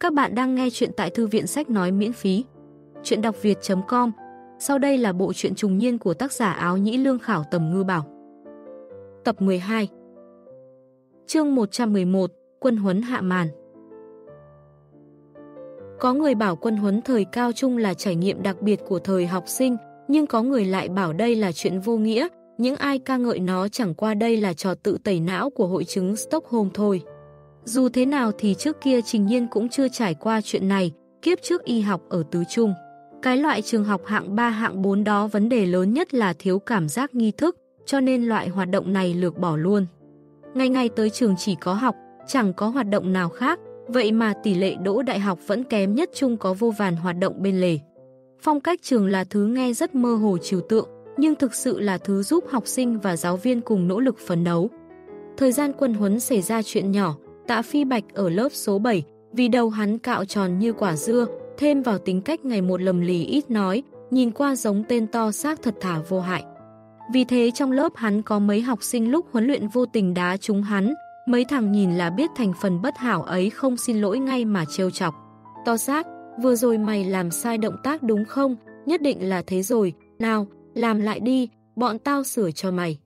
Các bạn đang nghe chuyện tại thư viện sách nói miễn phí. Chuyện đọc việt.com Sau đây là bộ truyện trùng niên của tác giả áo nhĩ lương khảo tầm ngư bảo. Tập 12 Chương 111 Quân huấn hạ màn Có người bảo quân huấn thời cao trung là trải nghiệm đặc biệt của thời học sinh, nhưng có người lại bảo đây là chuyện vô nghĩa, những ai ca ngợi nó chẳng qua đây là trò tự tẩy não của hội chứng Stockholm thôi. Dù thế nào thì trước kia Trình Nhiên cũng chưa trải qua chuyện này, kiếp trước y học ở tứ trung. Cái loại trường học hạng 3 hạng 4 đó vấn đề lớn nhất là thiếu cảm giác nghi thức, cho nên loại hoạt động này lược bỏ luôn. Ngày ngày tới trường chỉ có học, chẳng có hoạt động nào khác, vậy mà tỷ lệ đỗ đại học vẫn kém nhất chung có vô vàn hoạt động bên lề. Phong cách trường là thứ nghe rất mơ hồ trừu tượng, nhưng thực sự là thứ giúp học sinh và giáo viên cùng nỗ lực phấn đấu. Thời gian quân huấn xảy ra chuyện nhỏ, Tạ Phi Bạch ở lớp số 7, vì đầu hắn cạo tròn như quả dưa, thêm vào tính cách ngày một lầm lì ít nói, nhìn qua giống tên to xác thật thả vô hại. Vì thế trong lớp hắn có mấy học sinh lúc huấn luyện vô tình đá trúng hắn, mấy thằng nhìn là biết thành phần bất hảo ấy không xin lỗi ngay mà trêu chọc. To xác, vừa rồi mày làm sai động tác đúng không? Nhất định là thế rồi, nào, làm lại đi, bọn tao sửa cho mày.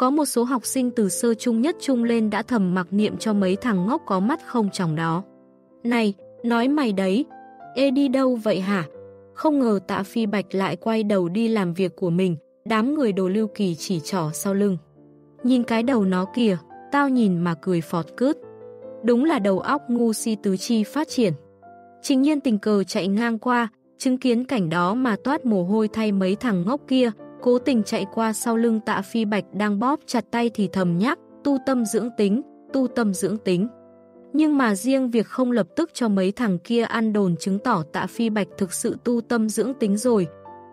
Có một số học sinh từ sơ trung nhất trung lên đã thầm mặc niệm cho mấy thằng ngốc có mắt không chồng đó. Này, nói mày đấy, ê đi đâu vậy hả? Không ngờ tạ phi bạch lại quay đầu đi làm việc của mình, đám người đồ lưu kỳ chỉ trỏ sau lưng. Nhìn cái đầu nó kìa, tao nhìn mà cười phọt cướt. Đúng là đầu óc ngu si tứ chi phát triển. Trình nhiên tình cờ chạy ngang qua, chứng kiến cảnh đó mà toát mồ hôi thay mấy thằng ngốc kia, cố tình chạy qua sau lưng tạ phi bạch đang bóp chặt tay thì thầm nhắc, tu tâm dưỡng tính, tu tâm dưỡng tính. Nhưng mà riêng việc không lập tức cho mấy thằng kia ăn đồn chứng tỏ tạ phi bạch thực sự tu tâm dưỡng tính rồi.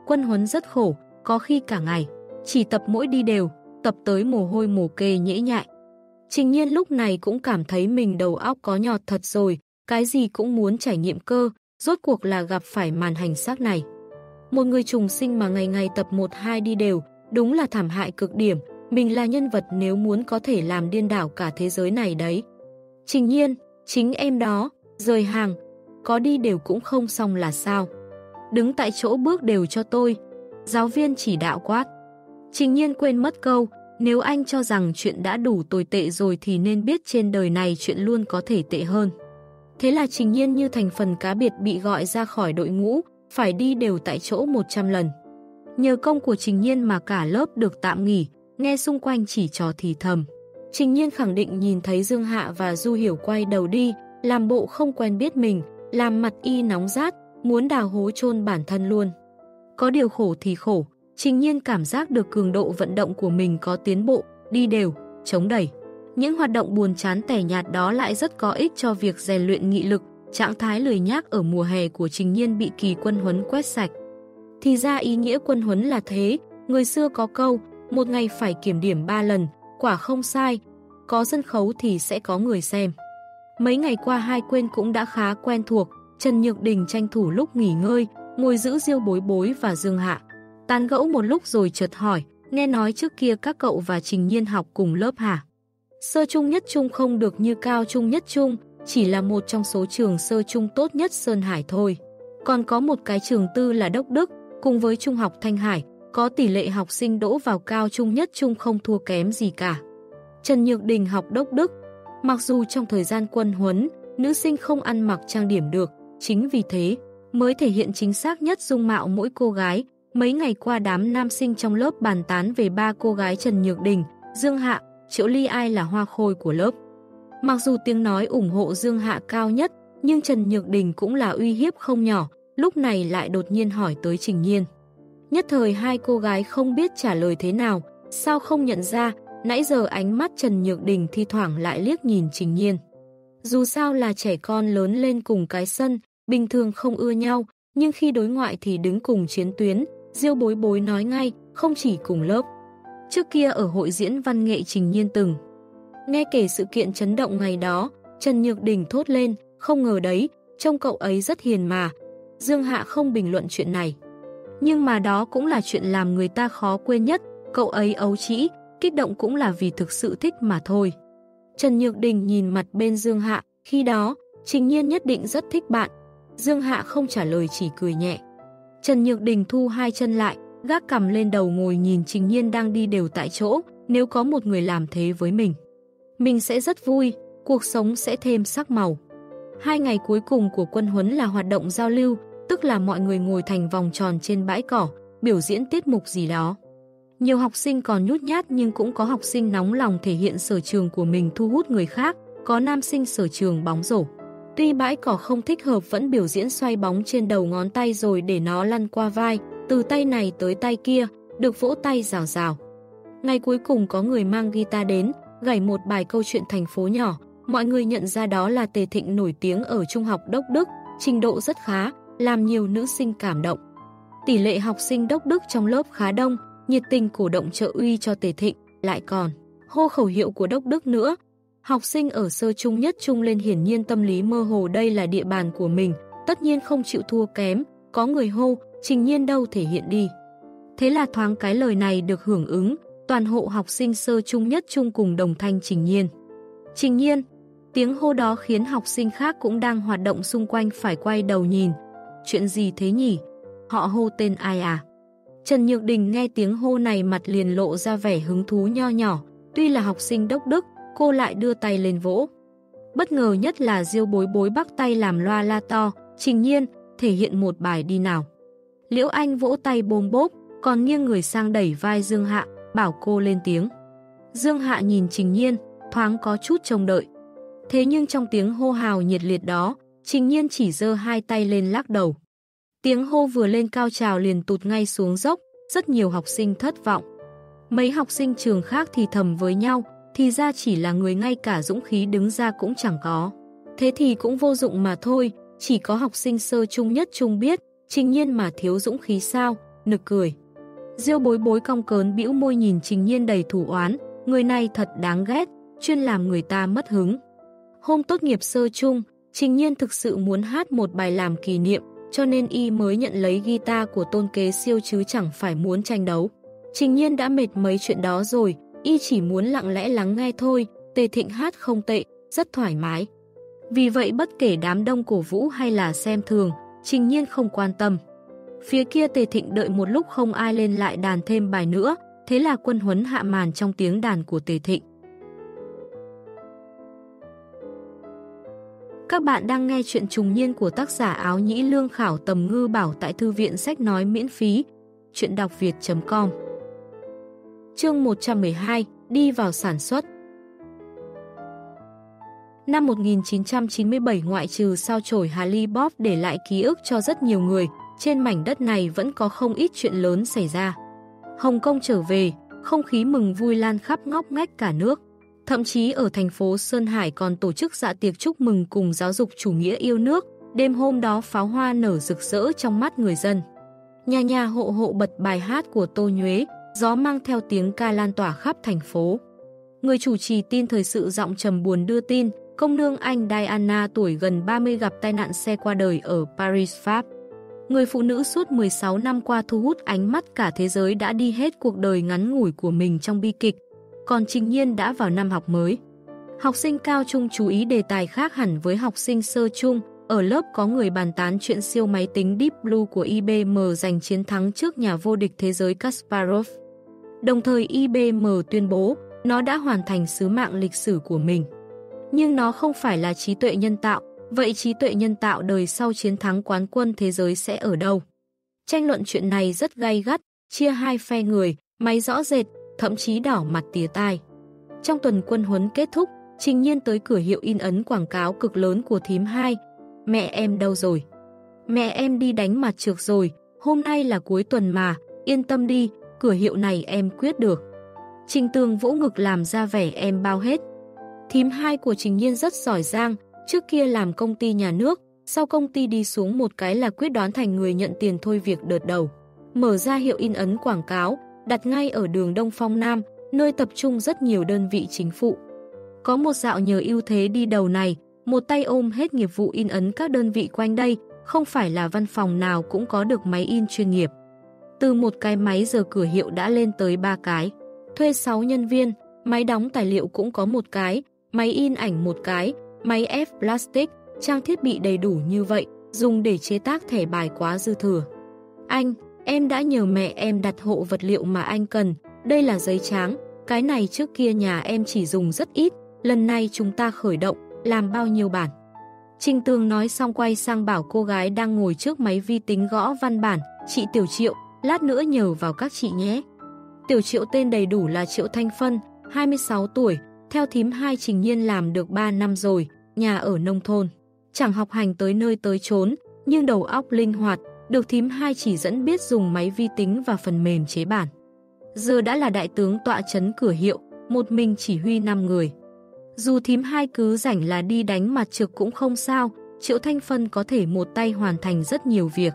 Quân huấn rất khổ, có khi cả ngày, chỉ tập mỗi đi đều, tập tới mồ hôi mồ kê nhễ nhại. Trình nhiên lúc này cũng cảm thấy mình đầu óc có nhọt thật rồi, cái gì cũng muốn trải nghiệm cơ, rốt cuộc là gặp phải màn hành xác này. Một người trùng sinh mà ngày ngày tập 1-2 đi đều, đúng là thảm hại cực điểm, mình là nhân vật nếu muốn có thể làm điên đảo cả thế giới này đấy. Trình nhiên, chính em đó, rời hàng, có đi đều cũng không xong là sao. Đứng tại chỗ bước đều cho tôi. Giáo viên chỉ đạo quát. Trình nhiên quên mất câu, nếu anh cho rằng chuyện đã đủ tồi tệ rồi thì nên biết trên đời này chuyện luôn có thể tệ hơn. Thế là trình nhiên như thành phần cá biệt bị gọi ra khỏi đội ngũ, phải đi đều tại chỗ 100 lần. Nhờ công của Trình Nhiên mà cả lớp được tạm nghỉ, nghe xung quanh chỉ trò thì thầm. Trình Nhiên khẳng định nhìn thấy Dương Hạ và Du Hiểu quay đầu đi, làm bộ không quen biết mình, làm mặt y nóng rát, muốn đào hố chôn bản thân luôn. Có điều khổ thì khổ, Trình Nhiên cảm giác được cường độ vận động của mình có tiến bộ, đi đều, chống đẩy. Những hoạt động buồn chán tẻ nhạt đó lại rất có ích cho việc rèn luyện nghị lực, trạng thái lười nhác ở mùa hè của Trình Nhiên bị kỳ quân huấn quét sạch. Thì ra ý nghĩa quân huấn là thế, người xưa có câu, một ngày phải kiểm điểm 3 lần, quả không sai, có sân khấu thì sẽ có người xem. Mấy ngày qua hai quên cũng đã khá quen thuộc, Trần Nhược Đình tranh thủ lúc nghỉ ngơi, ngồi giữ diêu bối bối và dương hạ. Tán gẫu một lúc rồi chợt hỏi, nghe nói trước kia các cậu và Trình Nhiên học cùng lớp hả? Sơ trung nhất trung không được như cao trung nhất trung, chỉ là một trong số trường sơ trung tốt nhất Sơn Hải thôi. Còn có một cái trường tư là Đốc Đức, cùng với Trung học Thanh Hải, có tỷ lệ học sinh đỗ vào cao trung nhất trung không thua kém gì cả. Trần Nhược Đình học Đốc Đức, mặc dù trong thời gian quân huấn, nữ sinh không ăn mặc trang điểm được, chính vì thế mới thể hiện chính xác nhất dung mạo mỗi cô gái. Mấy ngày qua đám nam sinh trong lớp bàn tán về ba cô gái Trần Nhược Đình, Dương Hạ, Triệu Ly ai là hoa khôi của lớp. Mặc dù tiếng nói ủng hộ Dương Hạ cao nhất, nhưng Trần Nhược Đình cũng là uy hiếp không nhỏ, lúc này lại đột nhiên hỏi tới Trình Nhiên. Nhất thời hai cô gái không biết trả lời thế nào, sao không nhận ra, nãy giờ ánh mắt Trần Nhược Đình thi thoảng lại liếc nhìn Trình Nhiên. Dù sao là trẻ con lớn lên cùng cái sân, bình thường không ưa nhau, nhưng khi đối ngoại thì đứng cùng chiến tuyến, Diêu bối bối nói ngay, không chỉ cùng lớp. Trước kia ở hội diễn văn nghệ Trình Nhiên từng Nghe kể sự kiện chấn động ngày đó, Trần Nhược Đình thốt lên, không ngờ đấy, trông cậu ấy rất hiền mà. Dương Hạ không bình luận chuyện này. Nhưng mà đó cũng là chuyện làm người ta khó quên nhất, cậu ấy ấu trĩ, kích động cũng là vì thực sự thích mà thôi. Trần Nhược Đình nhìn mặt bên Dương Hạ, khi đó, Trình nhiên nhất định rất thích bạn. Dương Hạ không trả lời chỉ cười nhẹ. Trần Nhược Đình thu hai chân lại, gác cầm lên đầu ngồi nhìn Trình Nhiên đang đi đều tại chỗ, nếu có một người làm thế với mình. Mình sẽ rất vui, cuộc sống sẽ thêm sắc màu. Hai ngày cuối cùng của quân huấn là hoạt động giao lưu, tức là mọi người ngồi thành vòng tròn trên bãi cỏ, biểu diễn tiết mục gì đó. Nhiều học sinh còn nhút nhát nhưng cũng có học sinh nóng lòng thể hiện sở trường của mình thu hút người khác, có nam sinh sở trường bóng rổ. Tuy bãi cỏ không thích hợp vẫn biểu diễn xoay bóng trên đầu ngón tay rồi để nó lăn qua vai, từ tay này tới tay kia, được vỗ tay rào rào. Ngày cuối cùng có người mang guitar đến, gảy một bài câu chuyện thành phố nhỏ, mọi người nhận ra đó là Tề Thịnh nổi tiếng ở Trung học Đốc Đức, trình độ rất khá, làm nhiều nữ sinh cảm động. Tỷ lệ học sinh Đốc Đức trong lớp khá đông, nhiệt tình cổ động trợ uy cho Tề Thịnh, lại còn hô khẩu hiệu của Đốc Đức nữa. Học sinh ở sơ trung nhất trung lên hiển nhiên tâm lý mơ hồ đây là địa bàn của mình, tất nhiên không chịu thua kém, có người hô, trình nhiên đâu thể hiện đi. Thế là thoáng cái lời này được hưởng ứng, toàn hộ học sinh sơ trung nhất trung cùng đồng thanh trình nhiên. Trình nhiên, tiếng hô đó khiến học sinh khác cũng đang hoạt động xung quanh phải quay đầu nhìn. Chuyện gì thế nhỉ? Họ hô tên ai à? Trần Nhược Đình nghe tiếng hô này mặt liền lộ ra vẻ hứng thú nho nhỏ, tuy là học sinh đốc đức, cô lại đưa tay lên vỗ. Bất ngờ nhất là diêu bối bối bắt tay làm loa la to, trình nhiên, thể hiện một bài đi nào. Liễu Anh vỗ tay bôm bốp, còn nghiêng người sang đẩy vai Dương Hạ, bảo cô lên tiếng. Dương Hạ nhìn Trình Nhiên, thoáng có chút trông đợi. Thế nhưng trong tiếng hô hào nhiệt liệt đó, Trình Nhiên chỉ dơ hai tay lên lắc đầu. Tiếng hô vừa lên cao trào liền tụt ngay xuống dốc, rất nhiều học sinh thất vọng. Mấy học sinh trường khác thì thầm với nhau, thì ra chỉ là người ngay cả dũng khí đứng ra cũng chẳng có. Thế thì cũng vô dụng mà thôi, chỉ có học sinh sơ trung nhất trung biết, trình nhiên mà thiếu dũng khí sao, nực cười. Diêu bối bối cong cớn bĩu môi nhìn trình nhiên đầy thủ oán, người này thật đáng ghét, chuyên làm người ta mất hứng. Hôm tốt nghiệp sơ trung, trình nhiên thực sự muốn hát một bài làm kỷ niệm, cho nên y mới nhận lấy guitar của tôn kế siêu chứ chẳng phải muốn tranh đấu. Trình nhiên đã mệt mấy chuyện đó rồi, y chỉ muốn lặng lẽ lắng nghe thôi, tề thịnh hát không tệ, rất thoải mái. Vì vậy bất kể đám đông cổ vũ hay là xem thường, trình nhiên không quan tâm. Phía kia tề thịnh đợi một lúc không ai lên lại đàn thêm bài nữa, thế là quân huấn hạ màn trong tiếng đàn của tề thịnh. Các bạn đang nghe chuyện trùng niên của tác giả áo nhĩ lương khảo tầm ngư bảo tại thư viện sách nói miễn phí. Chuyện đọc việt.com Chương 112 Đi vào sản xuất Năm 1997 ngoại trừ sao chổi Hà Ly Bob để lại ký ức cho rất nhiều người, trên mảnh đất này vẫn có không ít chuyện lớn xảy ra. Hồng Kông trở về, không khí mừng vui lan khắp ngóc ngách cả nước. Thậm chí ở thành phố Sơn Hải còn tổ chức dạ tiệc chúc mừng cùng giáo dục chủ nghĩa yêu nước, đêm hôm đó pháo hoa nở rực rỡ trong mắt người dân. Nhà nhà hộ hộ bật bài hát của Tô Nhuế, gió mang theo tiếng ca lan tỏa khắp thành phố. Người chủ trì tin thời sự giọng trầm buồn đưa tin, công nương Anh Diana tuổi gần 30 gặp tai nạn xe qua đời ở Paris, Pháp. Người phụ nữ suốt 16 năm qua thu hút ánh mắt cả thế giới đã đi hết cuộc đời ngắn ngủi của mình trong bi kịch, còn Trình Nhiên đã vào năm học mới. Học sinh cao trung chú ý đề tài khác hẳn với học sinh sơ trung, ở lớp có người bàn tán chuyện siêu máy tính Deep Blue của IBM giành chiến thắng trước nhà vô địch thế giới Kasparov. Đồng thời IBM tuyên bố nó đã hoàn thành sứ mạng lịch sử của mình. Nhưng nó không phải là trí tuệ nhân tạo, vậy trí tuệ nhân tạo đời sau chiến thắng quán quân thế giới sẽ ở đâu? Tranh luận chuyện này rất gay gắt, chia hai phe người, máy rõ rệt, thậm chí đỏ mặt tía tai. Trong tuần quân huấn kết thúc, Trình Nhiên tới cửa hiệu in ấn quảng cáo cực lớn của thím 2. Mẹ em đâu rồi? Mẹ em đi đánh mặt trược rồi, hôm nay là cuối tuần mà, yên tâm đi, cửa hiệu này em quyết được. Trình Tường vỗ ngực làm ra vẻ em bao hết. Thím 2 của Trình Nhiên rất giỏi giang, trước kia làm công ty nhà nước, sau công ty đi xuống một cái là quyết đoán thành người nhận tiền thôi việc đợt đầu. Mở ra hiệu in ấn quảng cáo, đặt ngay ở đường Đông Phong Nam, nơi tập trung rất nhiều đơn vị chính phủ. Có một dạo nhờ ưu thế đi đầu này, một tay ôm hết nghiệp vụ in ấn các đơn vị quanh đây, không phải là văn phòng nào cũng có được máy in chuyên nghiệp. Từ một cái máy giờ cửa hiệu đã lên tới ba cái. Thuê 6 nhân viên, máy đóng tài liệu cũng có một cái, máy in ảnh một cái, máy ép plastic, trang thiết bị đầy đủ như vậy, dùng để chế tác thẻ bài quá dư thừa. Anh, em đã nhờ mẹ em đặt hộ vật liệu mà anh cần, đây là giấy trắng, cái này trước kia nhà em chỉ dùng rất ít, lần này chúng ta khởi động, làm bao nhiêu bản. Trình Tường nói xong quay sang bảo cô gái đang ngồi trước máy vi tính gõ văn bản, chị Tiểu Triệu, lát nữa nhờ vào các chị nhé. Tiểu Triệu tên đầy đủ là Triệu Thanh Phân, 26 tuổi, theo thím hai trình nhiên làm được 3 năm rồi, nhà ở nông thôn. Chẳng học hành tới nơi tới chốn, nhưng đầu óc linh hoạt, được thím hai chỉ dẫn biết dùng máy vi tính và phần mềm chế bản. Giờ đã là đại tướng tọa chấn cửa hiệu, một mình chỉ huy 5 người. Dù thím hai cứ rảnh là đi đánh mặt trực cũng không sao, Triệu Thanh Phân có thể một tay hoàn thành rất nhiều việc.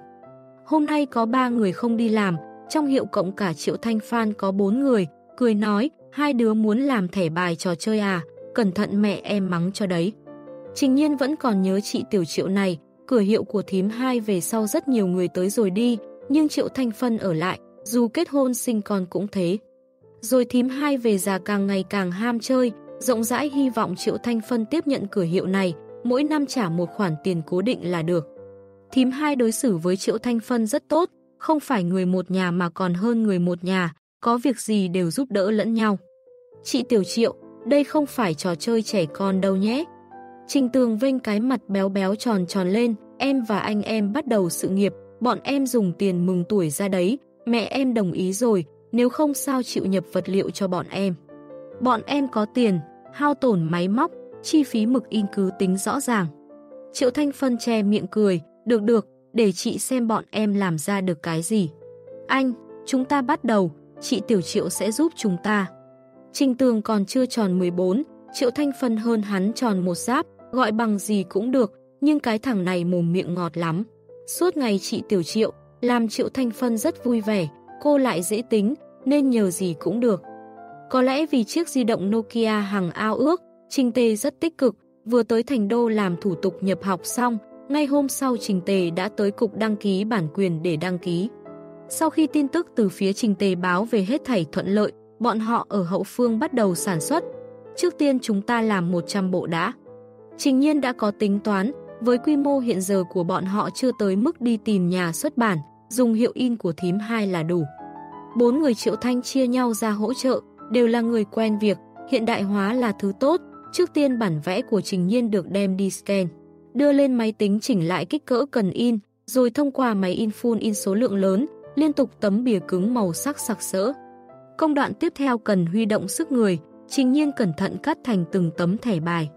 Hôm nay có 3 người không đi làm, trong hiệu cộng cả Triệu Thanh Phan có 4 người, cười nói, hai đứa muốn làm thẻ bài trò chơi à, cẩn thận mẹ em mắng cho đấy. Trình nhiên vẫn còn nhớ chị Tiểu Triệu này, cửa hiệu của thím hai về sau rất nhiều người tới rồi đi, nhưng Triệu Thanh Phân ở lại, dù kết hôn sinh con cũng thế. Rồi thím hai về già càng ngày càng ham chơi, rộng rãi hy vọng Triệu Thanh Phân tiếp nhận cửa hiệu này, mỗi năm trả một khoản tiền cố định là được. Thím hai đối xử với Triệu Thanh Phân rất tốt, không phải người một nhà mà còn hơn người một nhà, có việc gì đều giúp đỡ lẫn nhau. Chị Tiểu Triệu, đây không phải trò chơi trẻ con đâu nhé. Trình Tường vênh cái mặt béo béo tròn tròn lên, em và anh em bắt đầu sự nghiệp, bọn em dùng tiền mừng tuổi ra đấy, mẹ em đồng ý rồi, nếu không sao chịu nhập vật liệu cho bọn em. Bọn em có tiền, hao tổn máy móc, chi phí mực in cứ tính rõ ràng. Triệu Thanh Phân che miệng cười, được được, để chị xem bọn em làm ra được cái gì. Anh, chúng ta bắt đầu, chị Tiểu Triệu sẽ giúp chúng ta. Trình Tường còn chưa tròn 14, Triệu Thanh Phân hơn hắn tròn một giáp, gọi bằng gì cũng được, nhưng cái thằng này mồm miệng ngọt lắm. Suốt ngày chị Tiểu Triệu, làm Triệu Thanh Phân rất vui vẻ, cô lại dễ tính, nên nhờ gì cũng được. Có lẽ vì chiếc di động Nokia hàng ao ước, Trình Tề rất tích cực, vừa tới thành đô làm thủ tục nhập học xong, ngay hôm sau Trình Tề đã tới cục đăng ký bản quyền để đăng ký. Sau khi tin tức từ phía Trình Tề báo về hết thảy thuận lợi, bọn họ ở hậu phương bắt đầu sản xuất. Trước tiên chúng ta làm 100 bộ đã. Trình nhiên đã có tính toán, với quy mô hiện giờ của bọn họ chưa tới mức đi tìm nhà xuất bản, dùng hiệu in của thím 2 là đủ. Bốn người triệu thanh chia nhau ra hỗ trợ, đều là người quen việc, hiện đại hóa là thứ tốt, trước tiên bản vẽ của Trình Nhiên được đem đi scan, đưa lên máy tính chỉnh lại kích cỡ cần in, rồi thông qua máy in full in số lượng lớn, liên tục tấm bìa cứng màu sắc sặc sỡ. Công đoạn tiếp theo cần huy động sức người, Trình Nhiên cẩn thận cắt thành từng tấm thẻ bài.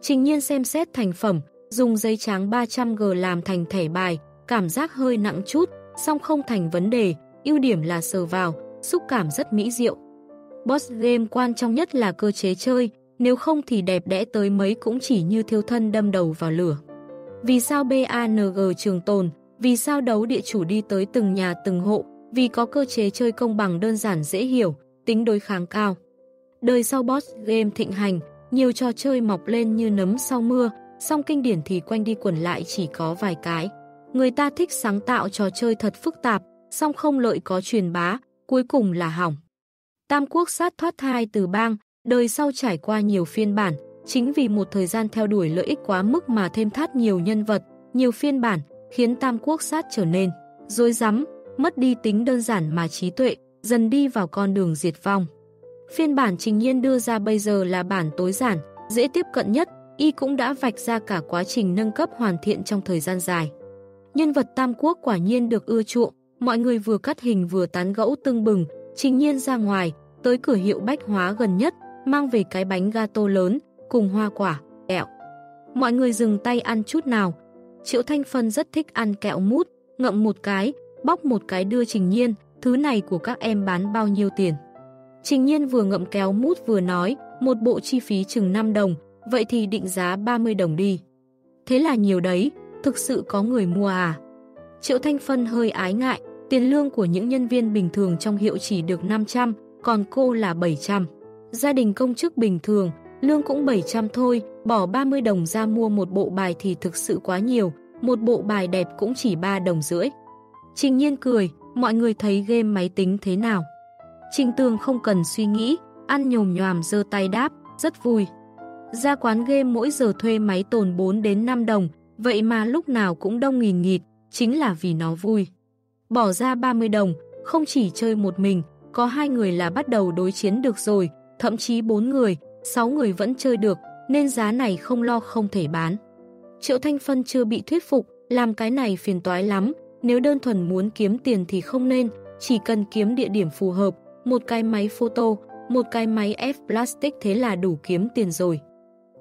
Trình Nhiên xem xét thành phẩm, dùng giấy trắng 300G làm thành thẻ bài, cảm giác hơi nặng chút, song không thành vấn đề, ưu điểm là sờ vào, xúc cảm rất mỹ diệu. Boss game quan trọng nhất là cơ chế chơi, nếu không thì đẹp đẽ tới mấy cũng chỉ như thiêu thân đâm đầu vào lửa. Vì sao BANG trường tồn, vì sao đấu địa chủ đi tới từng nhà từng hộ, vì có cơ chế chơi công bằng đơn giản dễ hiểu, tính đối kháng cao. Đời sau boss game thịnh hành, nhiều trò chơi mọc lên như nấm sau mưa, song kinh điển thì quanh đi quẩn lại chỉ có vài cái. Người ta thích sáng tạo trò chơi thật phức tạp, song không lợi có truyền bá, cuối cùng là hỏng. Tam quốc sát thoát thai từ bang, đời sau trải qua nhiều phiên bản, chính vì một thời gian theo đuổi lợi ích quá mức mà thêm thắt nhiều nhân vật, nhiều phiên bản, khiến Tam quốc sát trở nên dối rắm mất đi tính đơn giản mà trí tuệ, dần đi vào con đường diệt vong. Phiên bản trình nhiên đưa ra bây giờ là bản tối giản, dễ tiếp cận nhất, y cũng đã vạch ra cả quá trình nâng cấp hoàn thiện trong thời gian dài. Nhân vật Tam Quốc quả nhiên được ưa chuộng, mọi người vừa cắt hình vừa tán gẫu tưng bừng, trình nhiên ra ngoài, tới cửa hiệu bách hóa gần nhất, mang về cái bánh gato lớn, cùng hoa quả, kẹo. Mọi người dừng tay ăn chút nào. Triệu Thanh Phân rất thích ăn kẹo mút, ngậm một cái, bóc một cái đưa Trình Nhiên, thứ này của các em bán bao nhiêu tiền. Trình Nhiên vừa ngậm kéo mút vừa nói, một bộ chi phí chừng 5 đồng, vậy thì định giá 30 đồng đi. Thế là nhiều đấy, thực sự có người mua à? Triệu Thanh Phân hơi ái ngại, tiền lương của những nhân viên bình thường trong hiệu chỉ được 500, còn cô là 700. Gia đình công chức bình thường, lương cũng 700 thôi, bỏ 30 đồng ra mua một bộ bài thì thực sự quá nhiều, một bộ bài đẹp cũng chỉ 3 đồng rưỡi. Trình nhiên cười, mọi người thấy game máy tính thế nào? Trình tường không cần suy nghĩ, ăn nhồm nhòm dơ tay đáp, rất vui. Ra quán game mỗi giờ thuê máy tồn 4 đến 5 đồng, vậy mà lúc nào cũng đông nghìn nghịt, chính là vì nó vui. Bỏ ra 30 đồng, không chỉ chơi một mình, có hai người là bắt đầu đối chiến được rồi, thậm chí 4 người, 6 người vẫn chơi được, nên giá này không lo không thể bán. Triệu Thanh Phân chưa bị thuyết phục, làm cái này phiền toái lắm, nếu đơn thuần muốn kiếm tiền thì không nên, chỉ cần kiếm địa điểm phù hợp, một cái máy photo, một cái máy ép plastic thế là đủ kiếm tiền rồi.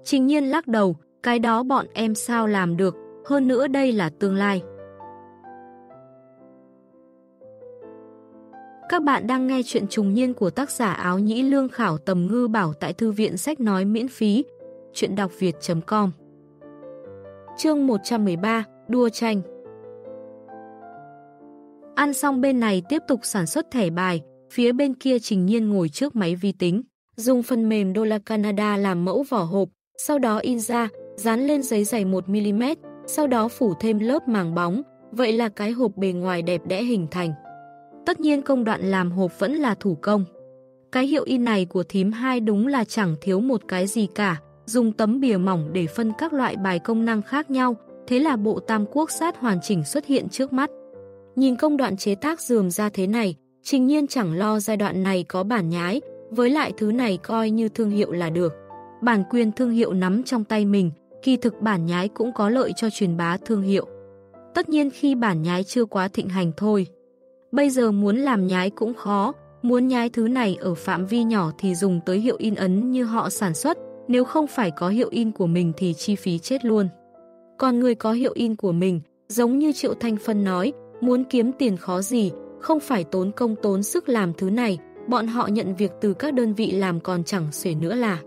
Trình nhiên lắc đầu, cái đó bọn em sao làm được, hơn nữa đây là tương lai. Các bạn đang nghe chuyện trùng niên của tác giả áo nhĩ lương khảo tầm ngư bảo tại thư viện sách nói miễn phí. Chuyện đọc việt.com Chương 113 Đua tranh Ăn xong bên này tiếp tục sản xuất thẻ bài, phía bên kia Trình Nhiên ngồi trước máy vi tính, dùng phần mềm đô la Canada làm mẫu vỏ hộp, sau đó in ra, dán lên giấy dày 1mm, sau đó phủ thêm lớp màng bóng, vậy là cái hộp bề ngoài đẹp đẽ hình thành. Tất nhiên công đoạn làm hộp vẫn là thủ công. Cái hiệu in này của thím 2 đúng là chẳng thiếu một cái gì cả, dùng tấm bìa mỏng để phân các loại bài công năng khác nhau, thế là bộ tam quốc sát hoàn chỉnh xuất hiện trước mắt. Nhìn công đoạn chế tác dườm ra thế này, trình nhiên chẳng lo giai đoạn này có bản nhái, với lại thứ này coi như thương hiệu là được. Bản quyền thương hiệu nắm trong tay mình, kỳ thực bản nhái cũng có lợi cho truyền bá thương hiệu. Tất nhiên khi bản nhái chưa quá thịnh hành thôi. Bây giờ muốn làm nhái cũng khó, muốn nhái thứ này ở phạm vi nhỏ thì dùng tới hiệu in ấn như họ sản xuất, nếu không phải có hiệu in của mình thì chi phí chết luôn. Còn người có hiệu in của mình, giống như Triệu Thanh Phân nói, muốn kiếm tiền khó gì, không phải tốn công tốn sức làm thứ này, bọn họ nhận việc từ các đơn vị làm còn chẳng xuể nữa là.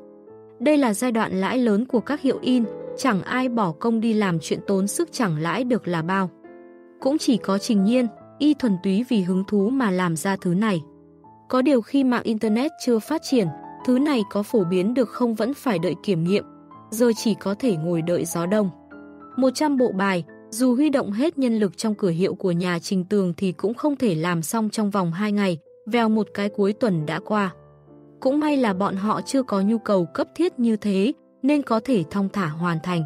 Đây là giai đoạn lãi lớn của các hiệu in, chẳng ai bỏ công đi làm chuyện tốn sức chẳng lãi được là bao. Cũng chỉ có trình nhiên, y thuần túy vì hứng thú mà làm ra thứ này. Có điều khi mạng Internet chưa phát triển, thứ này có phổ biến được không vẫn phải đợi kiểm nghiệm, giờ chỉ có thể ngồi đợi gió đông. 100 bộ bài, dù huy động hết nhân lực trong cửa hiệu của nhà Trình Tường thì cũng không thể làm xong trong vòng 2 ngày, vèo một cái cuối tuần đã qua. Cũng may là bọn họ chưa có nhu cầu cấp thiết như thế, nên có thể thong thả hoàn thành.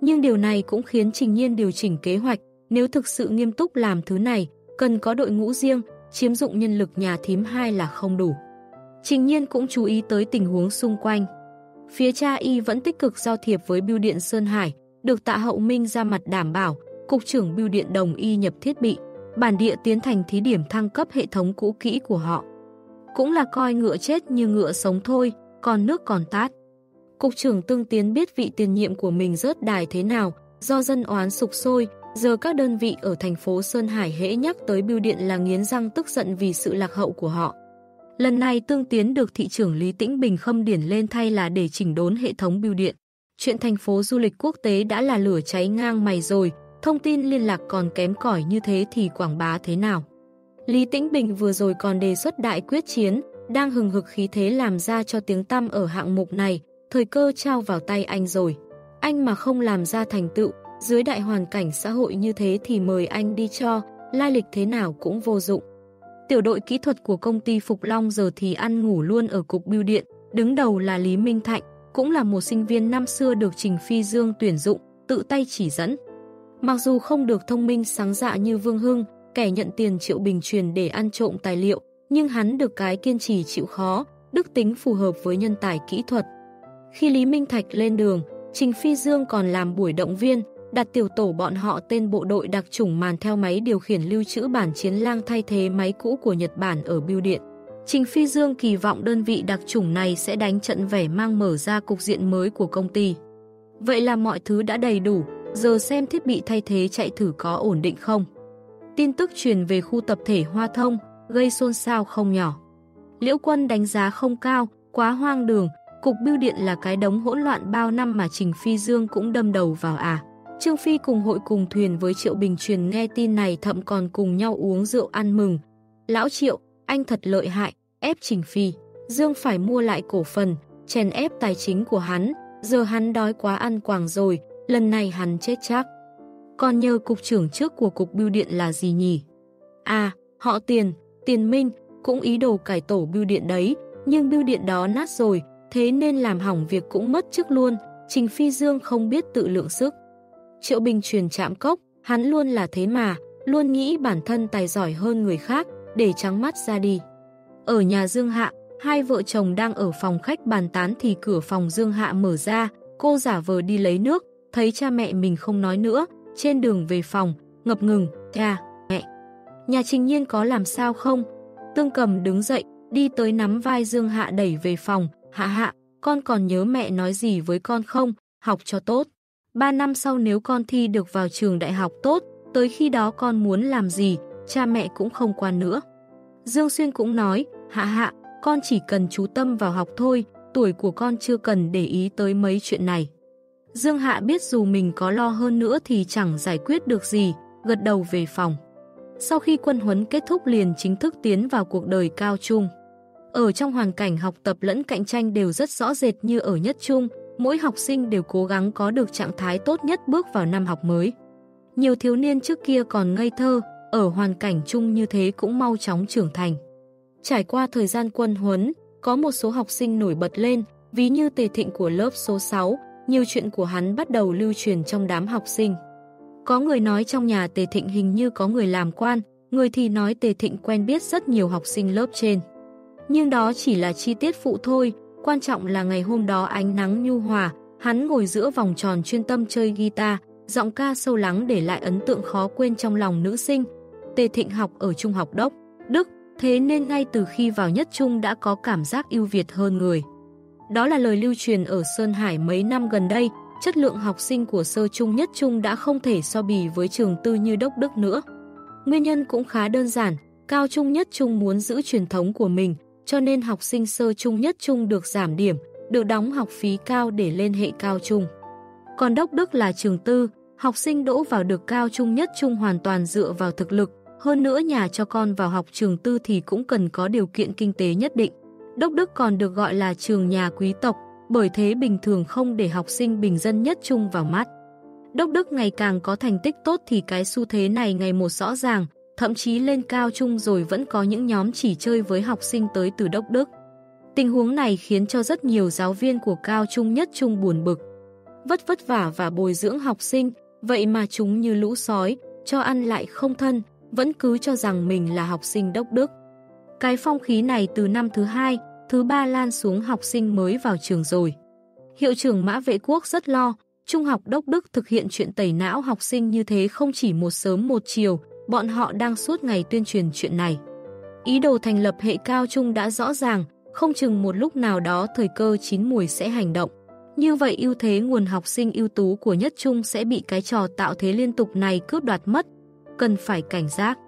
Nhưng điều này cũng khiến Trình Nhiên điều chỉnh kế hoạch, nếu thực sự nghiêm túc làm thứ này, cần có đội ngũ riêng, chiếm dụng nhân lực nhà thím 2 là không đủ. Trình Nhiên cũng chú ý tới tình huống xung quanh. Phía cha y vẫn tích cực giao thiệp với Biêu điện Sơn Hải, được tạ hậu minh ra mặt đảm bảo, Cục trưởng Biêu điện đồng y nhập thiết bị, bản địa tiến thành thí điểm thăng cấp hệ thống cũ kỹ của họ. Cũng là coi ngựa chết như ngựa sống thôi, còn nước còn tát. Cục trưởng Tương Tiến biết vị tiền nhiệm của mình rớt đài thế nào, do dân oán sục sôi, giờ các đơn vị ở thành phố Sơn Hải hễ nhắc tới biêu điện là nghiến răng tức giận vì sự lạc hậu của họ. Lần này Tương Tiến được thị trưởng Lý Tĩnh Bình khâm điển lên thay là để chỉnh đốn hệ thống biêu điện. Chuyện thành phố du lịch quốc tế đã là lửa cháy ngang mày rồi, thông tin liên lạc còn kém cỏi như thế thì quảng bá thế nào? Lý Tĩnh Bình vừa rồi còn đề xuất đại quyết chiến, đang hừng hực khí thế làm ra cho tiếng tăm ở hạng mục này, thời cơ trao vào tay anh rồi. Anh mà không làm ra thành tựu, dưới đại hoàn cảnh xã hội như thế thì mời anh đi cho, lai lịch thế nào cũng vô dụng. Tiểu đội kỹ thuật của công ty Phục Long giờ thì ăn ngủ luôn ở cục bưu điện, đứng đầu là Lý Minh Thạnh, cũng là một sinh viên năm xưa được Trình Phi Dương tuyển dụng, tự tay chỉ dẫn. Mặc dù không được thông minh sáng dạ như Vương Hưng, kẻ nhận tiền Triệu Bình truyền để ăn trộm tài liệu, nhưng hắn được cái kiên trì chịu khó, đức tính phù hợp với nhân tài kỹ thuật. Khi Lý Minh Thạch lên đường, Trình Phi Dương còn làm buổi động viên, đặt tiểu tổ bọn họ tên bộ đội đặc chủng màn theo máy điều khiển lưu trữ bản chiến lang thay thế máy cũ của Nhật Bản ở Biêu Điện. Trình Phi Dương kỳ vọng đơn vị đặc chủng này sẽ đánh trận vẻ mang mở ra cục diện mới của công ty. Vậy là mọi thứ đã đầy đủ, giờ xem thiết bị thay thế chạy thử có ổn định không. Tin tức truyền về khu tập thể Hoa Thông, gây xôn xao không nhỏ. Liễu quân đánh giá không cao, quá hoang đường, cục biêu điện là cái đống hỗn loạn bao năm mà Trình Phi Dương cũng đâm đầu vào à. Trương Phi cùng hội cùng thuyền với Triệu Bình truyền nghe tin này thậm còn cùng nhau uống rượu ăn mừng. Lão Triệu, anh thật lợi hại, ép Trình Phi. Dương phải mua lại cổ phần, chèn ép tài chính của hắn, giờ hắn đói quá ăn quàng rồi, lần này hắn chết chắc. Còn nhờ cục trưởng trước của cục bưu điện là gì nhỉ? À, họ tiền, tiền minh, cũng ý đồ cải tổ bưu điện đấy, nhưng bưu điện đó nát rồi, thế nên làm hỏng việc cũng mất chức luôn, Trình Phi Dương không biết tự lượng sức. Triệu Bình truyền chạm cốc, hắn luôn là thế mà, luôn nghĩ bản thân tài giỏi hơn người khác, để trắng mắt ra đi. Ở nhà Dương Hạ, hai vợ chồng đang ở phòng khách bàn tán thì cửa phòng Dương Hạ mở ra, cô giả vờ đi lấy nước, thấy cha mẹ mình không nói nữa, trên đường về phòng, ngập ngừng, cha, mẹ. Nhà Trình Nhiên có làm sao không? Tương cầm đứng dậy, đi tới nắm vai Dương Hạ đẩy về phòng, hạ hạ, con còn nhớ mẹ nói gì với con không, học cho tốt. Ba năm sau nếu con thi được vào trường đại học tốt, tới khi đó con muốn làm gì, cha mẹ cũng không quan nữa. Dương Xuyên cũng nói, hạ hạ, con chỉ cần chú tâm vào học thôi, tuổi của con chưa cần để ý tới mấy chuyện này. Dương Hạ biết dù mình có lo hơn nữa thì chẳng giải quyết được gì, gật đầu về phòng. Sau khi quân huấn kết thúc liền chính thức tiến vào cuộc đời cao trung. Ở trong hoàn cảnh học tập lẫn cạnh tranh đều rất rõ rệt như ở nhất trung, mỗi học sinh đều cố gắng có được trạng thái tốt nhất bước vào năm học mới. Nhiều thiếu niên trước kia còn ngây thơ, ở hoàn cảnh chung như thế cũng mau chóng trưởng thành. Trải qua thời gian quân huấn, có một số học sinh nổi bật lên, ví như tề thịnh của lớp số 6, nhiều chuyện của hắn bắt đầu lưu truyền trong đám học sinh. Có người nói trong nhà tề thịnh hình như có người làm quan, người thì nói tề thịnh quen biết rất nhiều học sinh lớp trên. Nhưng đó chỉ là chi tiết phụ thôi, quan trọng là ngày hôm đó ánh nắng nhu hòa, hắn ngồi giữa vòng tròn chuyên tâm chơi guitar, giọng ca sâu lắng để lại ấn tượng khó quên trong lòng nữ sinh. Tề Thịnh học ở Trung học Đốc, Đức, thế nên ngay từ khi vào nhất trung đã có cảm giác ưu việt hơn người. Đó là lời lưu truyền ở Sơn Hải mấy năm gần đây, chất lượng học sinh của sơ trung nhất trung đã không thể so bì với trường tư như Đốc Đức nữa. Nguyên nhân cũng khá đơn giản, cao trung nhất trung muốn giữ truyền thống của mình, cho nên học sinh sơ trung nhất trung được giảm điểm, được đóng học phí cao để lên hệ cao trung. Còn Đốc Đức là trường tư, học sinh đỗ vào được cao trung nhất trung hoàn toàn dựa vào thực lực, hơn nữa nhà cho con vào học trường tư thì cũng cần có điều kiện kinh tế nhất định. Đốc Đức còn được gọi là trường nhà quý tộc, bởi thế bình thường không để học sinh bình dân nhất trung vào mắt. Đốc Đức ngày càng có thành tích tốt thì cái xu thế này ngày một rõ ràng, thậm chí lên cao trung rồi vẫn có những nhóm chỉ chơi với học sinh tới từ Đốc Đức. Tình huống này khiến cho rất nhiều giáo viên của cao trung nhất trung buồn bực. Vất vất vả và bồi dưỡng học sinh, vậy mà chúng như lũ sói, cho ăn lại không thân, vẫn cứ cho rằng mình là học sinh Đốc Đức. Cái phong khí này từ năm thứ hai, thứ ba lan xuống học sinh mới vào trường rồi. Hiệu trưởng Mã Vệ Quốc rất lo, Trung học Đốc Đức thực hiện chuyện tẩy não học sinh như thế không chỉ một sớm một chiều, bọn họ đang suốt ngày tuyên truyền chuyện này. Ý đồ thành lập hệ cao trung đã rõ ràng, không chừng một lúc nào đó thời cơ chín mùi sẽ hành động. Như vậy ưu thế nguồn học sinh ưu tú của nhất trung sẽ bị cái trò tạo thế liên tục này cướp đoạt mất, cần phải cảnh giác.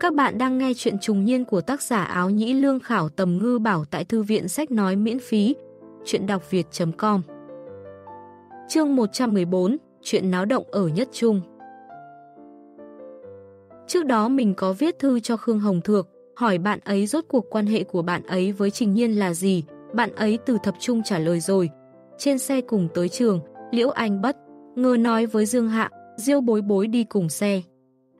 Các bạn đang nghe chuyện trùng niên của tác giả áo nhĩ lương khảo tầm ngư bảo tại thư viện sách nói miễn phí, chuyện đọc việt.com Chương 114 Chuyện náo động ở Nhất Trung Trước đó mình có viết thư cho Khương Hồng Thược, hỏi bạn ấy rốt cuộc quan hệ của bạn ấy với Trình Nhiên là gì, bạn ấy từ thập trung trả lời rồi. Trên xe cùng tới trường, Liễu Anh bất, ngờ nói với Dương Hạ, Diêu bối bối đi cùng xe.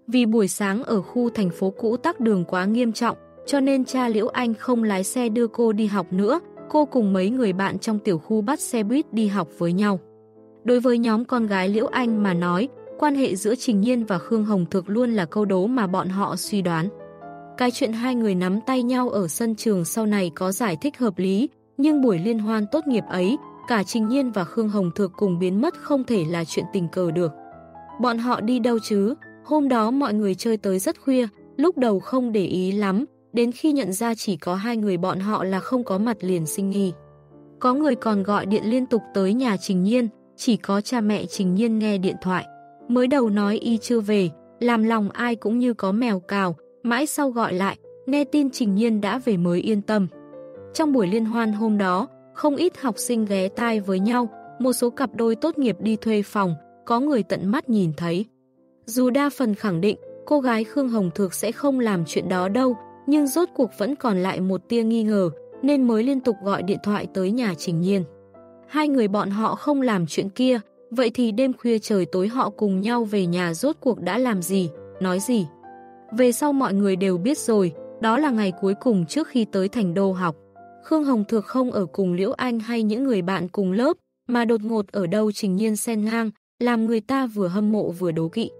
Vì buổi sáng ở khu thành phố cũ tắc đường quá nghiêm trọng, cho nên cha Liễu Anh không lái xe đưa cô đi học nữa, cô cùng mấy người bạn trong tiểu khu bắt xe buýt đi học với nhau. Đối với nhóm con gái Liễu Anh mà nói, quan hệ giữa Trình Nhiên và Khương Hồng Thực luôn là câu đố mà bọn họ suy đoán. Cái chuyện hai người nắm tay nhau ở sân trường sau này có giải thích hợp lý, nhưng buổi liên hoan tốt nghiệp ấy, cả Trình Nhiên và Khương Hồng Thược cùng biến mất không thể là chuyện tình cờ được. Bọn họ đi đâu chứ? Hôm đó mọi người chơi tới rất khuya, lúc đầu không để ý lắm, đến khi nhận ra chỉ có hai người bọn họ là không có mặt liền sinh nghi. Có người còn gọi điện liên tục tới nhà Trình Nhiên, chỉ có cha mẹ Trình Nhiên nghe điện thoại. Mới đầu nói y chưa về, làm lòng ai cũng như có mèo cào, mãi sau gọi lại, nghe tin Trình Nhiên đã về mới yên tâm. Trong buổi liên hoan hôm đó, không ít học sinh ghé tai với nhau, một số cặp đôi tốt nghiệp đi thuê phòng, có người tận mắt nhìn thấy. Dù đa phần khẳng định cô gái Khương Hồng Thược sẽ không làm chuyện đó đâu, nhưng rốt cuộc vẫn còn lại một tia nghi ngờ, nên mới liên tục gọi điện thoại tới nhà Trình Nhiên. Hai người bọn họ không làm chuyện kia, vậy thì đêm khuya trời tối họ cùng nhau về nhà rốt cuộc đã làm gì, nói gì. Về sau mọi người đều biết rồi, Đó là ngày cuối cùng trước khi tới thành đô học. Khương Hồng Thược không ở cùng Liễu Anh hay những người bạn cùng lớp, mà đột ngột ở đâu trình nhiên xen ngang, làm người ta vừa hâm mộ vừa đố kỵ.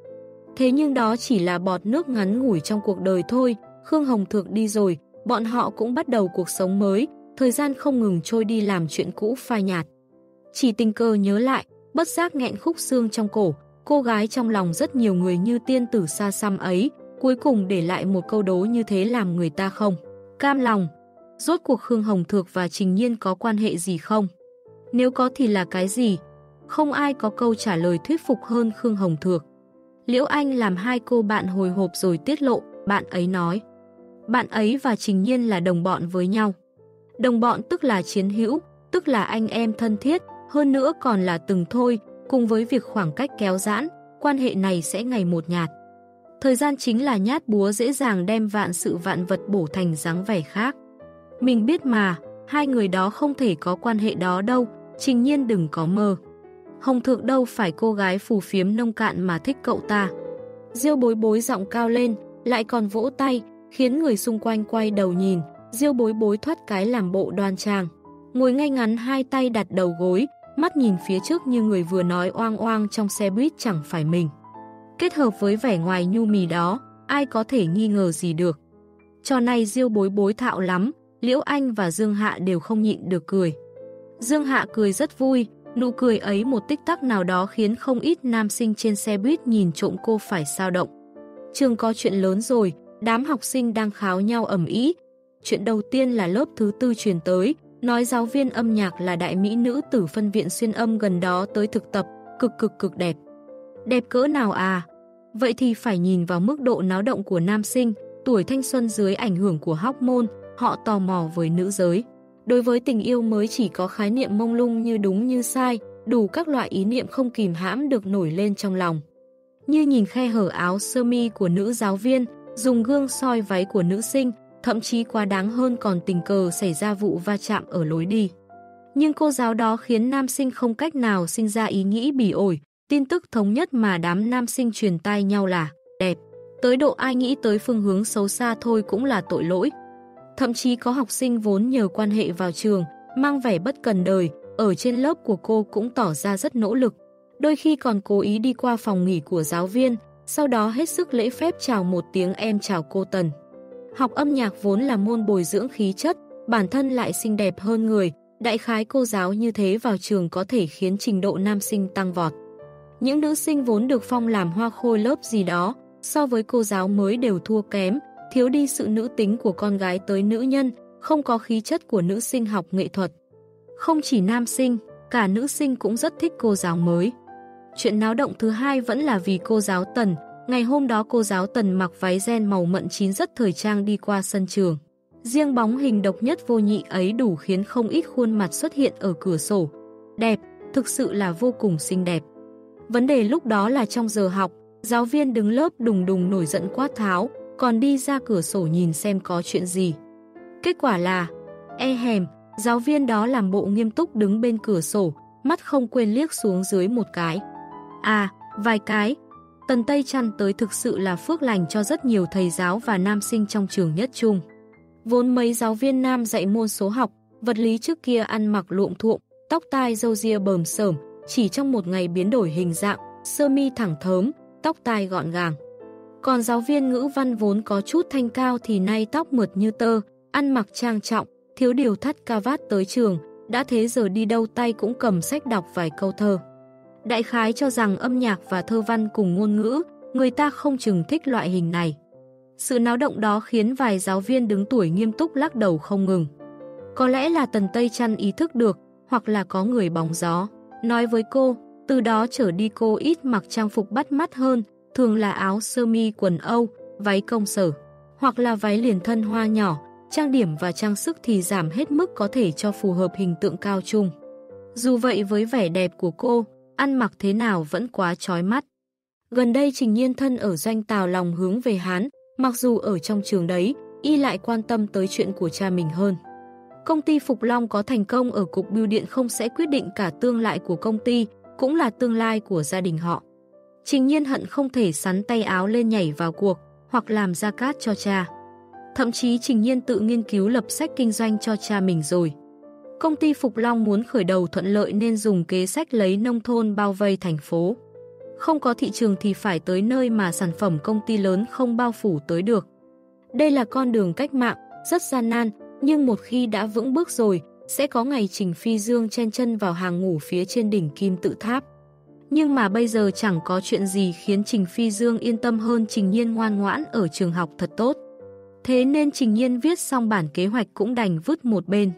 Thế nhưng đó chỉ là bọt nước ngắn ngủi trong cuộc đời thôi, Khương Hồng Thược đi rồi, bọn họ cũng bắt đầu cuộc sống mới, thời gian không ngừng trôi đi làm chuyện cũ phai nhạt. Chỉ tình cờ nhớ lại, bất giác nghẹn khúc xương trong cổ, cô gái trong lòng rất nhiều người như tiên tử xa xăm ấy, cuối cùng để lại một câu đố như thế làm người ta không. Cam lòng, rốt cuộc Khương Hồng Thược và Trình Nhiên có quan hệ gì không? Nếu có thì là cái gì? Không ai có câu trả lời thuyết phục hơn Khương Hồng Thược. Liễu Anh làm hai cô bạn hồi hộp rồi tiết lộ, bạn ấy nói. Bạn ấy và Trình Nhiên là đồng bọn với nhau. Đồng bọn tức là chiến hữu, tức là anh em thân thiết, hơn nữa còn là từng thôi, cùng với việc khoảng cách kéo giãn, quan hệ này sẽ ngày một nhạt. Thời gian chính là nhát búa dễ dàng đem vạn sự vạn vật bổ thành dáng vẻ khác. Mình biết mà, hai người đó không thể có quan hệ đó đâu, trình nhiên đừng có mơ. Hồng Thượng đâu phải cô gái phù phiếm nông cạn mà thích cậu ta. Diêu bối bối giọng cao lên, lại còn vỗ tay, khiến người xung quanh quay đầu nhìn, Diêu bối bối thoát cái làm bộ đoan trang. Ngồi ngay ngắn hai tay đặt đầu gối, mắt nhìn phía trước như người vừa nói oang oang trong xe buýt chẳng phải mình. Kết hợp với vẻ ngoài nhu mì đó, ai có thể nghi ngờ gì được. Trò này Diêu bối bối thạo lắm, Liễu Anh và Dương Hạ đều không nhịn được cười. Dương Hạ cười rất vui, nụ cười ấy một tích tắc nào đó khiến không ít nam sinh trên xe buýt nhìn trộm cô phải sao động. Trường có chuyện lớn rồi, đám học sinh đang kháo nhau ẩm ý. Chuyện đầu tiên là lớp thứ tư truyền tới, nói giáo viên âm nhạc là đại mỹ nữ tử phân viện xuyên âm gần đó tới thực tập, cực cực cực đẹp. Đẹp cỡ nào à? Vậy thì phải nhìn vào mức độ náo động của nam sinh, tuổi thanh xuân dưới ảnh hưởng của hormone, họ tò mò với nữ giới. Đối với tình yêu mới chỉ có khái niệm mông lung như đúng như sai, đủ các loại ý niệm không kìm hãm được nổi lên trong lòng. Như nhìn khe hở áo sơ mi của nữ giáo viên, dùng gương soi váy của nữ sinh, thậm chí quá đáng hơn còn tình cờ xảy ra vụ va chạm ở lối đi. Nhưng cô giáo đó khiến nam sinh không cách nào sinh ra ý nghĩ bỉ ổi, tin tức thống nhất mà đám nam sinh truyền tay nhau là đẹp. Tới độ ai nghĩ tới phương hướng xấu xa thôi cũng là tội lỗi. Thậm chí có học sinh vốn nhờ quan hệ vào trường, mang vẻ bất cần đời, ở trên lớp của cô cũng tỏ ra rất nỗ lực. Đôi khi còn cố ý đi qua phòng nghỉ của giáo viên, sau đó hết sức lễ phép chào một tiếng em chào cô Tần. Học âm nhạc vốn là môn bồi dưỡng khí chất, bản thân lại xinh đẹp hơn người, đại khái cô giáo như thế vào trường có thể khiến trình độ nam sinh tăng vọt. Những nữ sinh vốn được phong làm hoa khôi lớp gì đó, so với cô giáo mới đều thua kém, thiếu đi sự nữ tính của con gái tới nữ nhân, không có khí chất của nữ sinh học nghệ thuật. Không chỉ nam sinh, cả nữ sinh cũng rất thích cô giáo mới. Chuyện náo động thứ hai vẫn là vì cô giáo Tần, ngày hôm đó cô giáo Tần mặc váy ren màu mận chín rất thời trang đi qua sân trường. Riêng bóng hình độc nhất vô nhị ấy đủ khiến không ít khuôn mặt xuất hiện ở cửa sổ. Đẹp, thực sự là vô cùng xinh đẹp. Vấn đề lúc đó là trong giờ học, giáo viên đứng lớp đùng đùng nổi giận quát tháo, còn đi ra cửa sổ nhìn xem có chuyện gì. Kết quả là, e hèm, giáo viên đó làm bộ nghiêm túc đứng bên cửa sổ, mắt không quên liếc xuống dưới một cái. À, vài cái. Tần Tây chăn tới thực sự là phước lành cho rất nhiều thầy giáo và nam sinh trong trường nhất chung. Vốn mấy giáo viên nam dạy môn số học, vật lý trước kia ăn mặc luộm thuộm, tóc tai râu ria bờm sởm, chỉ trong một ngày biến đổi hình dạng, sơ mi thẳng thớm, tóc tai gọn gàng. Còn giáo viên ngữ văn vốn có chút thanh cao thì nay tóc mượt như tơ, ăn mặc trang trọng, thiếu điều thắt ca vát tới trường, đã thế giờ đi đâu tay cũng cầm sách đọc vài câu thơ. Đại khái cho rằng âm nhạc và thơ văn cùng ngôn ngữ, người ta không chừng thích loại hình này. Sự náo động đó khiến vài giáo viên đứng tuổi nghiêm túc lắc đầu không ngừng. Có lẽ là Tần Tây Trăn ý thức được, hoặc là có người bóng gió. Nói với cô, từ đó trở đi cô ít mặc trang phục bắt mắt hơn, thường là áo sơ mi quần Âu, váy công sở, hoặc là váy liền thân hoa nhỏ, trang điểm và trang sức thì giảm hết mức có thể cho phù hợp hình tượng cao trung. Dù vậy với vẻ đẹp của cô, ăn mặc thế nào vẫn quá chói mắt. Gần đây Trình Nhiên thân ở doanh tàu lòng hướng về Hán, mặc dù ở trong trường đấy, y lại quan tâm tới chuyện của cha mình hơn. Công ty Phục Long có thành công ở cục bưu điện không sẽ quyết định cả tương lai của công ty, cũng là tương lai của gia đình họ. Trình nhiên hận không thể sắn tay áo lên nhảy vào cuộc, hoặc làm ra cát cho cha. Thậm chí Trình Nhiên tự nghiên cứu lập sách kinh doanh cho cha mình rồi. Công ty Phục Long muốn khởi đầu thuận lợi nên dùng kế sách lấy nông thôn bao vây thành phố. Không có thị trường thì phải tới nơi mà sản phẩm công ty lớn không bao phủ tới được. Đây là con đường cách mạng, rất gian nan, nhưng một khi đã vững bước rồi, sẽ có ngày Trình Phi Dương chen chân vào hàng ngủ phía trên đỉnh kim tự tháp. Nhưng mà bây giờ chẳng có chuyện gì khiến Trình Phi Dương yên tâm hơn Trình Nhiên ngoan ngoãn ở trường học thật tốt. Thế nên Trình Nhiên viết xong bản kế hoạch cũng đành vứt một bên.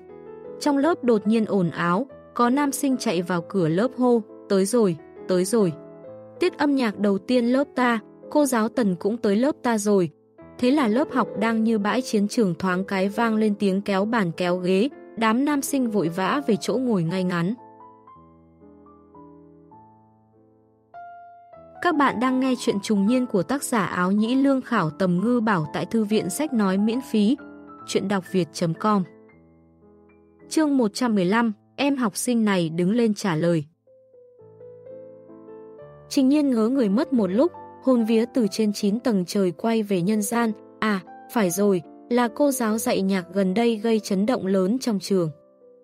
Trong lớp đột nhiên ồn áo, có nam sinh chạy vào cửa lớp hô, tới rồi, tới rồi. Tiết âm nhạc đầu tiên lớp ta, cô giáo Tần cũng tới lớp ta rồi. Thế là lớp học đang như bãi chiến trường thoáng cái vang lên tiếng kéo bàn kéo ghế, đám nam sinh vội vã về chỗ ngồi ngay ngắn. Các bạn đang nghe chuyện trùng niên của tác giả áo nhĩ lương khảo tầm ngư bảo tại thư viện sách nói miễn phí. Chuyện đọc việt.com Chương 115 Em học sinh này đứng lên trả lời Trình nhiên ngớ người mất một lúc, hồn vía từ trên 9 tầng trời quay về nhân gian. À, phải rồi, là cô giáo dạy nhạc gần đây gây chấn động lớn trong trường.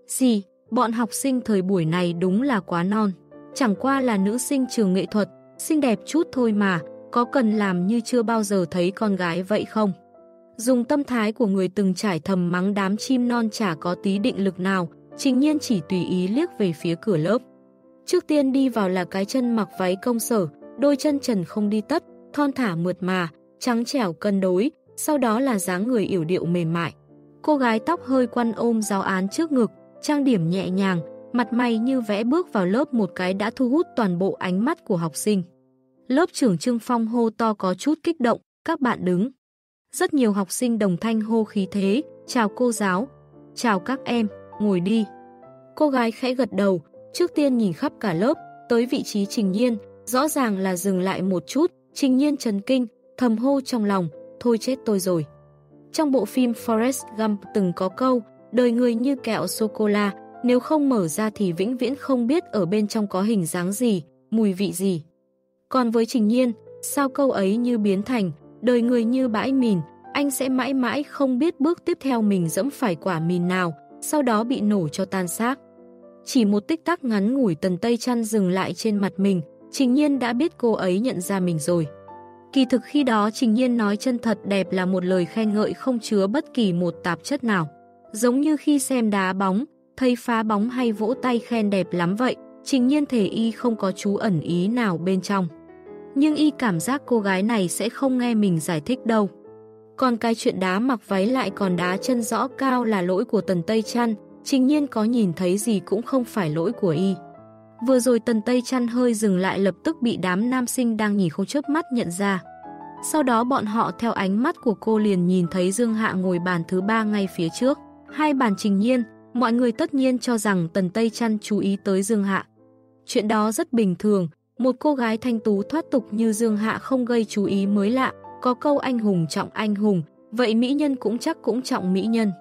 Gì, bọn học sinh thời buổi này đúng là quá non. Chẳng qua là nữ sinh trường nghệ thuật, xinh đẹp chút thôi mà, có cần làm như chưa bao giờ thấy con gái vậy không? Dùng tâm thái của người từng trải thầm mắng đám chim non chả có tí định lực nào, trình nhiên chỉ tùy ý liếc về phía cửa lớp. Trước tiên đi vào là cái chân mặc váy công sở, đôi chân trần không đi tất, thon thả mượt mà, trắng trẻo cân đối, sau đó là dáng người yểu điệu mềm mại. Cô gái tóc hơi quăn ôm giáo án trước ngực, trang điểm nhẹ nhàng, mặt mày như vẽ bước vào lớp một cái đã thu hút toàn bộ ánh mắt của học sinh. Lớp trưởng Trương Phong hô to có chút kích động, các bạn đứng. Rất nhiều học sinh đồng thanh hô khí thế, chào cô giáo, chào các em, ngồi đi. Cô gái khẽ gật đầu, trước tiên nhìn khắp cả lớp, tới vị trí Trình Nhiên, rõ ràng là dừng lại một chút, Trình Nhiên chấn kinh, thầm hô trong lòng, thôi chết tôi rồi. Trong bộ phim Forrest Gump từng có câu, đời người như kẹo sô-cô-la, nếu không mở ra thì vĩnh viễn không biết ở bên trong có hình dáng gì, mùi vị gì. Còn với Trình Nhiên, sao câu ấy như biến thành, đời người như bãi mìn, anh sẽ mãi mãi không biết bước tiếp theo mình dẫm phải quả mìn nào, sau đó bị nổ cho tan xác. Chỉ một tích tắc ngắn ngủi tần tây chăn dừng lại trên mặt mình, Trình Nhiên đã biết cô ấy nhận ra mình rồi. Kỳ thực khi đó Trình Nhiên nói chân thật đẹp là một lời khen ngợi không chứa bất kỳ một tạp chất nào. Giống như khi xem đá bóng, thấy phá bóng hay vỗ tay khen đẹp lắm vậy, Trình Nhiên thể y không có chú ẩn ý nào bên trong. Nhưng y cảm giác cô gái này sẽ không nghe mình giải thích đâu. Còn cái chuyện đá mặc váy lại còn đá chân rõ cao là lỗi của Tần Tây Trăn, Trình Nhiên có nhìn thấy gì cũng không phải lỗi của y. Vừa rồi Tần Tây Trăn hơi dừng lại lập tức bị đám nam sinh đang nhìn không chớp mắt nhận ra. Sau đó bọn họ theo ánh mắt của cô liền nhìn thấy Dương Hạ ngồi bàn thứ ba ngay phía trước. Hai bàn trình nhiên, mọi người tất nhiên cho rằng Tần Tây Trăn chú ý tới Dương Hạ. Chuyện đó rất bình thường, một cô gái thanh tú thoát tục như Dương Hạ không gây chú ý mới lạ, có câu anh hùng trọng anh hùng, vậy mỹ nhân cũng chắc cũng trọng mỹ nhân.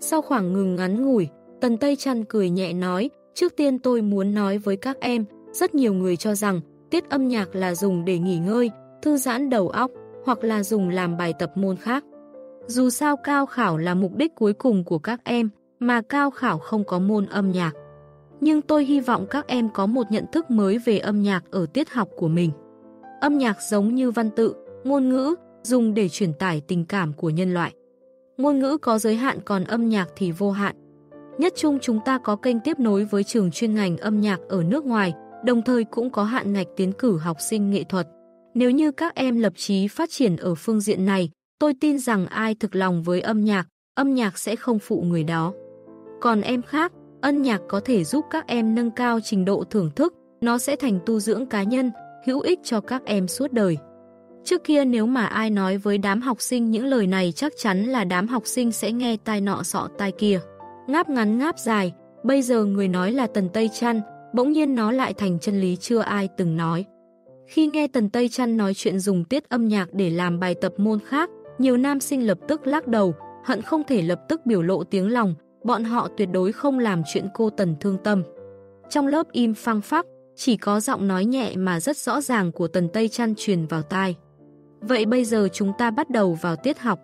Sau khoảng ngừng ngắn ngủi, Tần Tây Trăn cười nhẹ nói, trước tiên tôi muốn nói với các em, rất nhiều người cho rằng tiết âm nhạc là dùng để nghỉ ngơi, thư giãn đầu óc, hoặc là dùng làm bài tập môn khác. Dù sao cao khảo là mục đích cuối cùng của các em, mà cao khảo không có môn âm nhạc. Nhưng tôi hy vọng các em có một nhận thức mới về âm nhạc ở tiết học của mình. Âm nhạc giống như văn tự, ngôn ngữ, dùng để truyền tải tình cảm của nhân loại. Ngôn ngữ có giới hạn còn âm nhạc thì vô hạn. Nhất chung chúng ta có kênh tiếp nối với trường chuyên ngành âm nhạc ở nước ngoài, đồng thời cũng có hạn ngạch tiến cử học sinh nghệ thuật. Nếu như các em lập chí phát triển ở phương diện này, tôi tin rằng ai thực lòng với âm nhạc, âm nhạc sẽ không phụ người đó. Còn em khác, âm nhạc có thể giúp các em nâng cao trình độ thưởng thức, nó sẽ thành tu dưỡng cá nhân, hữu ích cho các em suốt đời. Trước kia nếu mà ai nói với đám học sinh những lời này chắc chắn là đám học sinh sẽ nghe tai nọ sọ tai kia. Ngáp ngắn ngáp dài, bây giờ người nói là Tần Tây chăn, bỗng nhiên nó lại thành chân lý chưa ai từng nói. Khi nghe Tần Tây chăn nói chuyện dùng tiết âm nhạc để làm bài tập môn khác, nhiều nam sinh lập tức lắc đầu, hận không thể lập tức biểu lộ tiếng lòng, bọn họ tuyệt đối không làm chuyện cô Tần thương tâm. Trong lớp im phăng phắc, chỉ có giọng nói nhẹ mà rất rõ ràng của Tần Tây Trăn truyền vào tai. Vậy bây giờ chúng ta bắt đầu vào tiết học.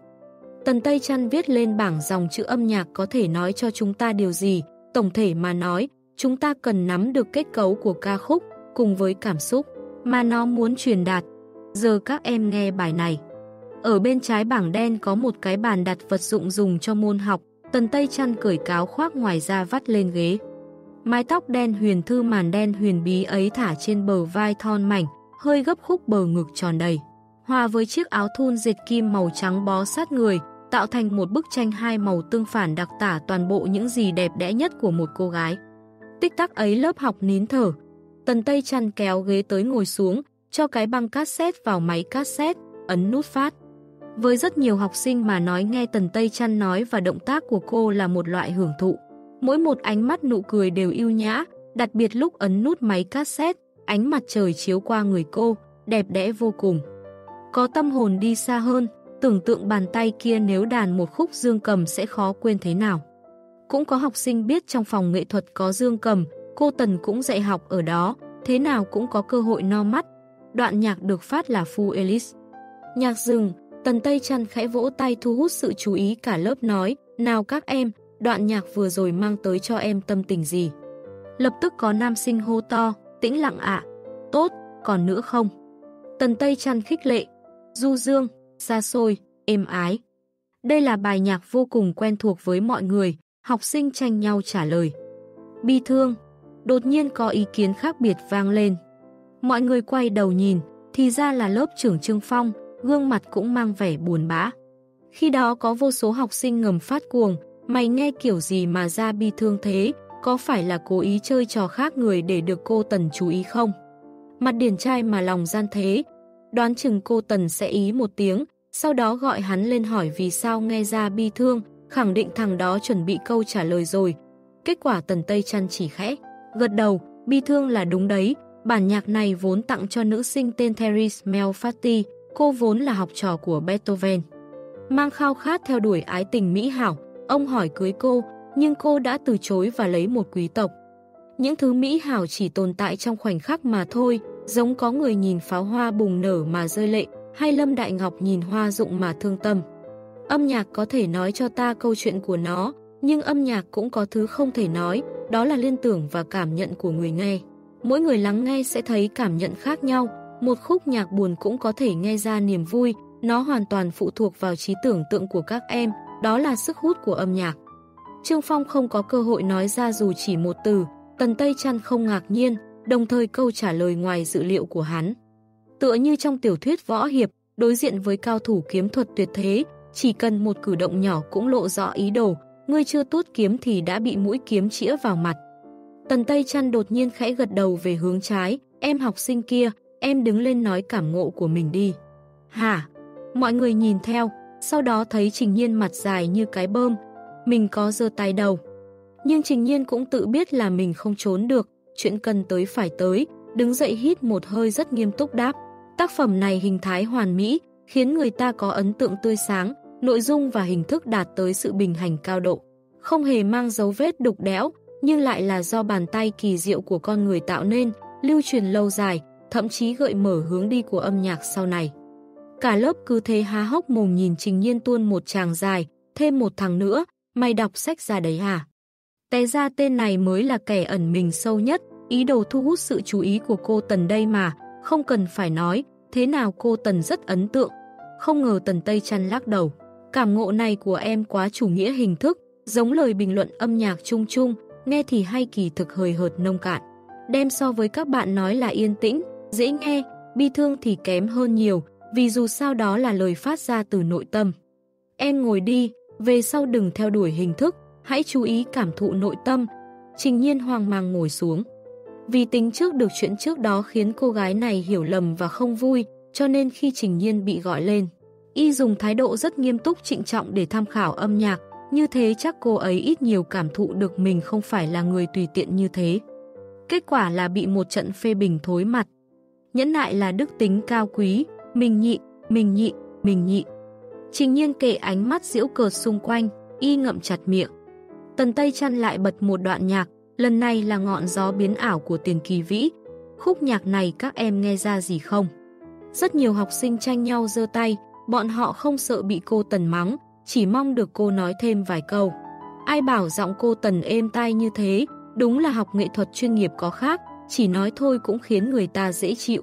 Tần Tây Trăn viết lên bảng dòng chữ âm nhạc có thể nói cho chúng ta điều gì. Tổng thể mà nói, chúng ta cần nắm được kết cấu của ca khúc cùng với cảm xúc mà nó muốn truyền đạt. Giờ các em nghe bài này. Ở bên trái bảng đen có một cái bàn đặt vật dụng dùng cho môn học, Tần Tây chăn cởi cáo khoác ngoài ra vắt lên ghế. Mái tóc đen huyền thư màn đen huyền bí ấy thả trên bờ vai thon mảnh, hơi gấp khúc bờ ngực tròn đầy. Hòa với chiếc áo thun dệt kim màu trắng bó sát người, tạo thành một bức tranh hai màu tương phản đặc tả toàn bộ những gì đẹp đẽ nhất của một cô gái. Tích tắc ấy lớp học nín thở. Tần Tây chăn kéo ghế tới ngồi xuống, cho cái băng cassette vào máy cassette, ấn nút phát. Với rất nhiều học sinh mà nói nghe Tần Tây chăn nói và động tác của cô là một loại hưởng thụ. Mỗi một ánh mắt nụ cười đều yêu nhã, đặc biệt lúc ấn nút máy cassette, ánh mặt trời chiếu qua người cô, đẹp đẽ vô cùng. Có tâm hồn đi xa hơn, tưởng tượng bàn tay kia nếu đàn một khúc dương cầm sẽ khó quên thế nào. Cũng có học sinh biết trong phòng nghệ thuật có dương cầm, cô Tần cũng dạy học ở đó, thế nào cũng có cơ hội no mắt. Đoạn nhạc được phát là phu Ellis. Nhạc dừng, Tần Tây Trăn khẽ vỗ tay thu hút sự chú ý cả lớp nói, nào các em, đoạn nhạc vừa rồi mang tới cho em tâm tình gì. Lập tức có nam sinh hô to, tĩnh lặng ạ, tốt, còn nữa không? Tần Tây Trăn khích lệ, du dương, xa xôi, êm ái. Đây là bài nhạc vô cùng quen thuộc với mọi người, học sinh tranh nhau trả lời. Bi thương, đột nhiên có ý kiến khác biệt vang lên. Mọi người quay đầu nhìn, thì ra là lớp trưởng Trương Phong, gương mặt cũng mang vẻ buồn bã. Khi đó có vô số học sinh ngầm phát cuồng, mày nghe kiểu gì mà ra bi thương thế, có phải là cố ý chơi trò khác người để được cô Tần chú ý không? Mặt điển trai mà lòng gian thế, đoán chừng cô Tần sẽ ý một tiếng, sau đó gọi hắn lên hỏi vì sao nghe ra bi thương, khẳng định thằng đó chuẩn bị câu trả lời rồi. Kết quả Tần Tây chăn chỉ khẽ, gật đầu, bi thương là đúng đấy, bản nhạc này vốn tặng cho nữ sinh tên Therese Melfatti, cô vốn là học trò của Beethoven. Mang khao khát theo đuổi ái tình mỹ hảo, ông hỏi cưới cô, nhưng cô đã từ chối và lấy một quý tộc. Những thứ mỹ hảo chỉ tồn tại trong khoảnh khắc mà thôi, giống có người nhìn pháo hoa bùng nở mà rơi lệ, hay Lâm Đại Ngọc nhìn hoa rụng mà thương tâm. Âm nhạc có thể nói cho ta câu chuyện của nó, nhưng âm nhạc cũng có thứ không thể nói, đó là liên tưởng và cảm nhận của người nghe. Mỗi người lắng nghe sẽ thấy cảm nhận khác nhau, một khúc nhạc buồn cũng có thể nghe ra niềm vui, nó hoàn toàn phụ thuộc vào trí tưởng tượng của các em, đó là sức hút của âm nhạc. Trương Phong không có cơ hội nói ra dù chỉ một từ, Tần Tây Trăn không ngạc nhiên, đồng thời câu trả lời ngoài dự liệu của hắn. Tựa như trong tiểu thuyết võ hiệp, đối diện với cao thủ kiếm thuật tuyệt thế, chỉ cần một cử động nhỏ cũng lộ rõ ý đồ, ngươi chưa tuốt kiếm thì đã bị mũi kiếm chĩa vào mặt. Tần Tây Trăn đột nhiên khẽ gật đầu về hướng trái, em học sinh kia, em đứng lên nói cảm ngộ của mình đi. Hả? Mọi người nhìn theo, sau đó thấy Trình Nhiên mặt dài như cái bơm, mình có giơ tay đầu. Nhưng Trình Nhiên cũng tự biết là mình không trốn được, chuyện cần tới phải tới, đứng dậy hít một hơi rất nghiêm túc đáp. Tác phẩm này hình thái hoàn mỹ, khiến người ta có ấn tượng tươi sáng, nội dung và hình thức đạt tới sự bình hành cao độ. Không hề mang dấu vết đục đẽo, nhưng lại là do bàn tay kỳ diệu của con người tạo nên, lưu truyền lâu dài, thậm chí gợi mở hướng đi của âm nhạc sau này. Cả lớp cứ thế há hốc mồm nhìn Trình Nhiên tuôn một chàng dài, thêm một thằng nữa, mày đọc sách ra đấy à? Té ra tên này mới là kẻ ẩn mình sâu nhất, ý đồ thu hút sự chú ý của cô Tần đây mà, không cần phải nói, thế nào cô Tần rất ấn tượng. Không ngờ Tần Tây chăn lắc đầu. Cảm ngộ này của em quá chủ nghĩa hình thức, giống lời bình luận âm nhạc chung chung, nghe thì hay kỳ thực hời hợt nông cạn. Đem so với các bạn nói là yên tĩnh, dễ nghe, bi thương thì kém hơn nhiều, vì dù sao đó là lời phát ra từ nội tâm. Em ngồi đi, về sau đừng theo đuổi hình thức, hãy chú ý cảm thụ nội tâm. Trình nhiên hoang mang ngồi xuống. Vì tính trước được chuyện trước đó khiến cô gái này hiểu lầm và không vui, cho nên khi Trình Nhiên bị gọi lên, y dùng thái độ rất nghiêm túc trịnh trọng để tham khảo âm nhạc, như thế chắc cô ấy ít nhiều cảm thụ được mình không phải là người tùy tiện như thế. Kết quả là bị một trận phê bình thối mặt. Nhẫn nại là đức tính cao quý, mình nhị, mình nhị, mình nhị. Trình nhiên kệ ánh mắt diễu cợt xung quanh, y ngậm chặt miệng. Tần Tây chăn lại bật một đoạn nhạc, lần này là ngọn gió biến ảo của tiền kỳ vĩ. Khúc nhạc này các em nghe ra gì không? Rất nhiều học sinh tranh nhau giơ tay, bọn họ không sợ bị cô Tần mắng, chỉ mong được cô nói thêm vài câu. Ai bảo giọng cô Tần êm tai như thế, đúng là học nghệ thuật chuyên nghiệp có khác, chỉ nói thôi cũng khiến người ta dễ chịu.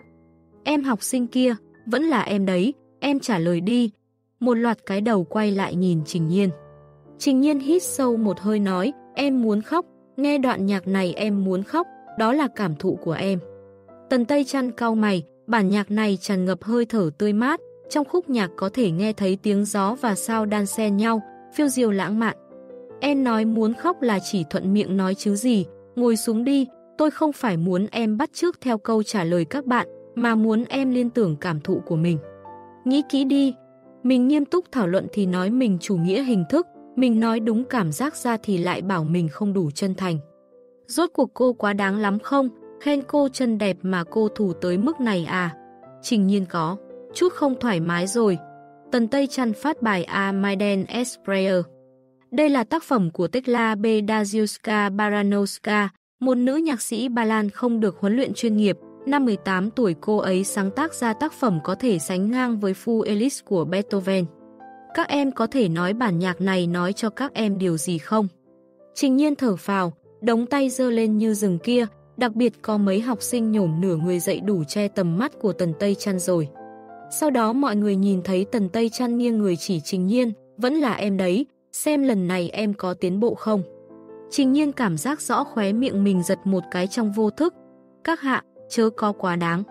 Em học sinh kia, vẫn là em đấy, em trả lời đi. Một loạt cái đầu quay lại nhìn Trình Nhiên. Trình Nhiên hít sâu một hơi nói, em muốn khóc, nghe đoạn nhạc này em muốn khóc, đó là cảm thụ của em. Tần Tây chăn cau mày, bản nhạc này tràn ngập hơi thở tươi mát, trong khúc nhạc có thể nghe thấy tiếng gió và sao đan xen nhau, phiêu diều lãng mạn. Em nói muốn khóc là chỉ thuận miệng nói chứ gì, ngồi xuống đi, tôi không phải muốn em bắt chước theo câu trả lời các bạn, mà muốn em liên tưởng cảm thụ của mình. Nghĩ kỹ đi, mình nghiêm túc thảo luận thì nói mình chủ nghĩa hình thức, mình nói đúng cảm giác ra thì lại bảo mình không đủ chân thành. Rốt cuộc cô quá đáng lắm không? Khen cô chân đẹp mà cô thù tới mức này à? Trình nhiên có, chút không thoải mái rồi. Tần Tây chăn phát bài A Maiden Esprayer. Đây là tác phẩm của Tekla Bedaziuska Baranowska, một nữ nhạc sĩ Ba Lan không được huấn luyện chuyên nghiệp. Năm 18 tuổi cô ấy sáng tác ra tác phẩm có thể sánh ngang với Fu Elis của Beethoven. Các em có thể nói bản nhạc này nói cho các em điều gì không? Trình nhiên thở phào, đống tay dơ lên như rừng kia, đặc biệt có mấy học sinh nhổm nửa người dậy đủ che tầm mắt của Tần Tây Trăn rồi. Sau đó mọi người nhìn thấy Tần Tây Trăn nghiêng người chỉ Trình Nhiên, vẫn là em đấy, xem lần này em có tiến bộ không. Trình Nhiên cảm giác rõ khóe miệng mình giật một cái trong vô thức. Các hạ, chớ có quá đáng.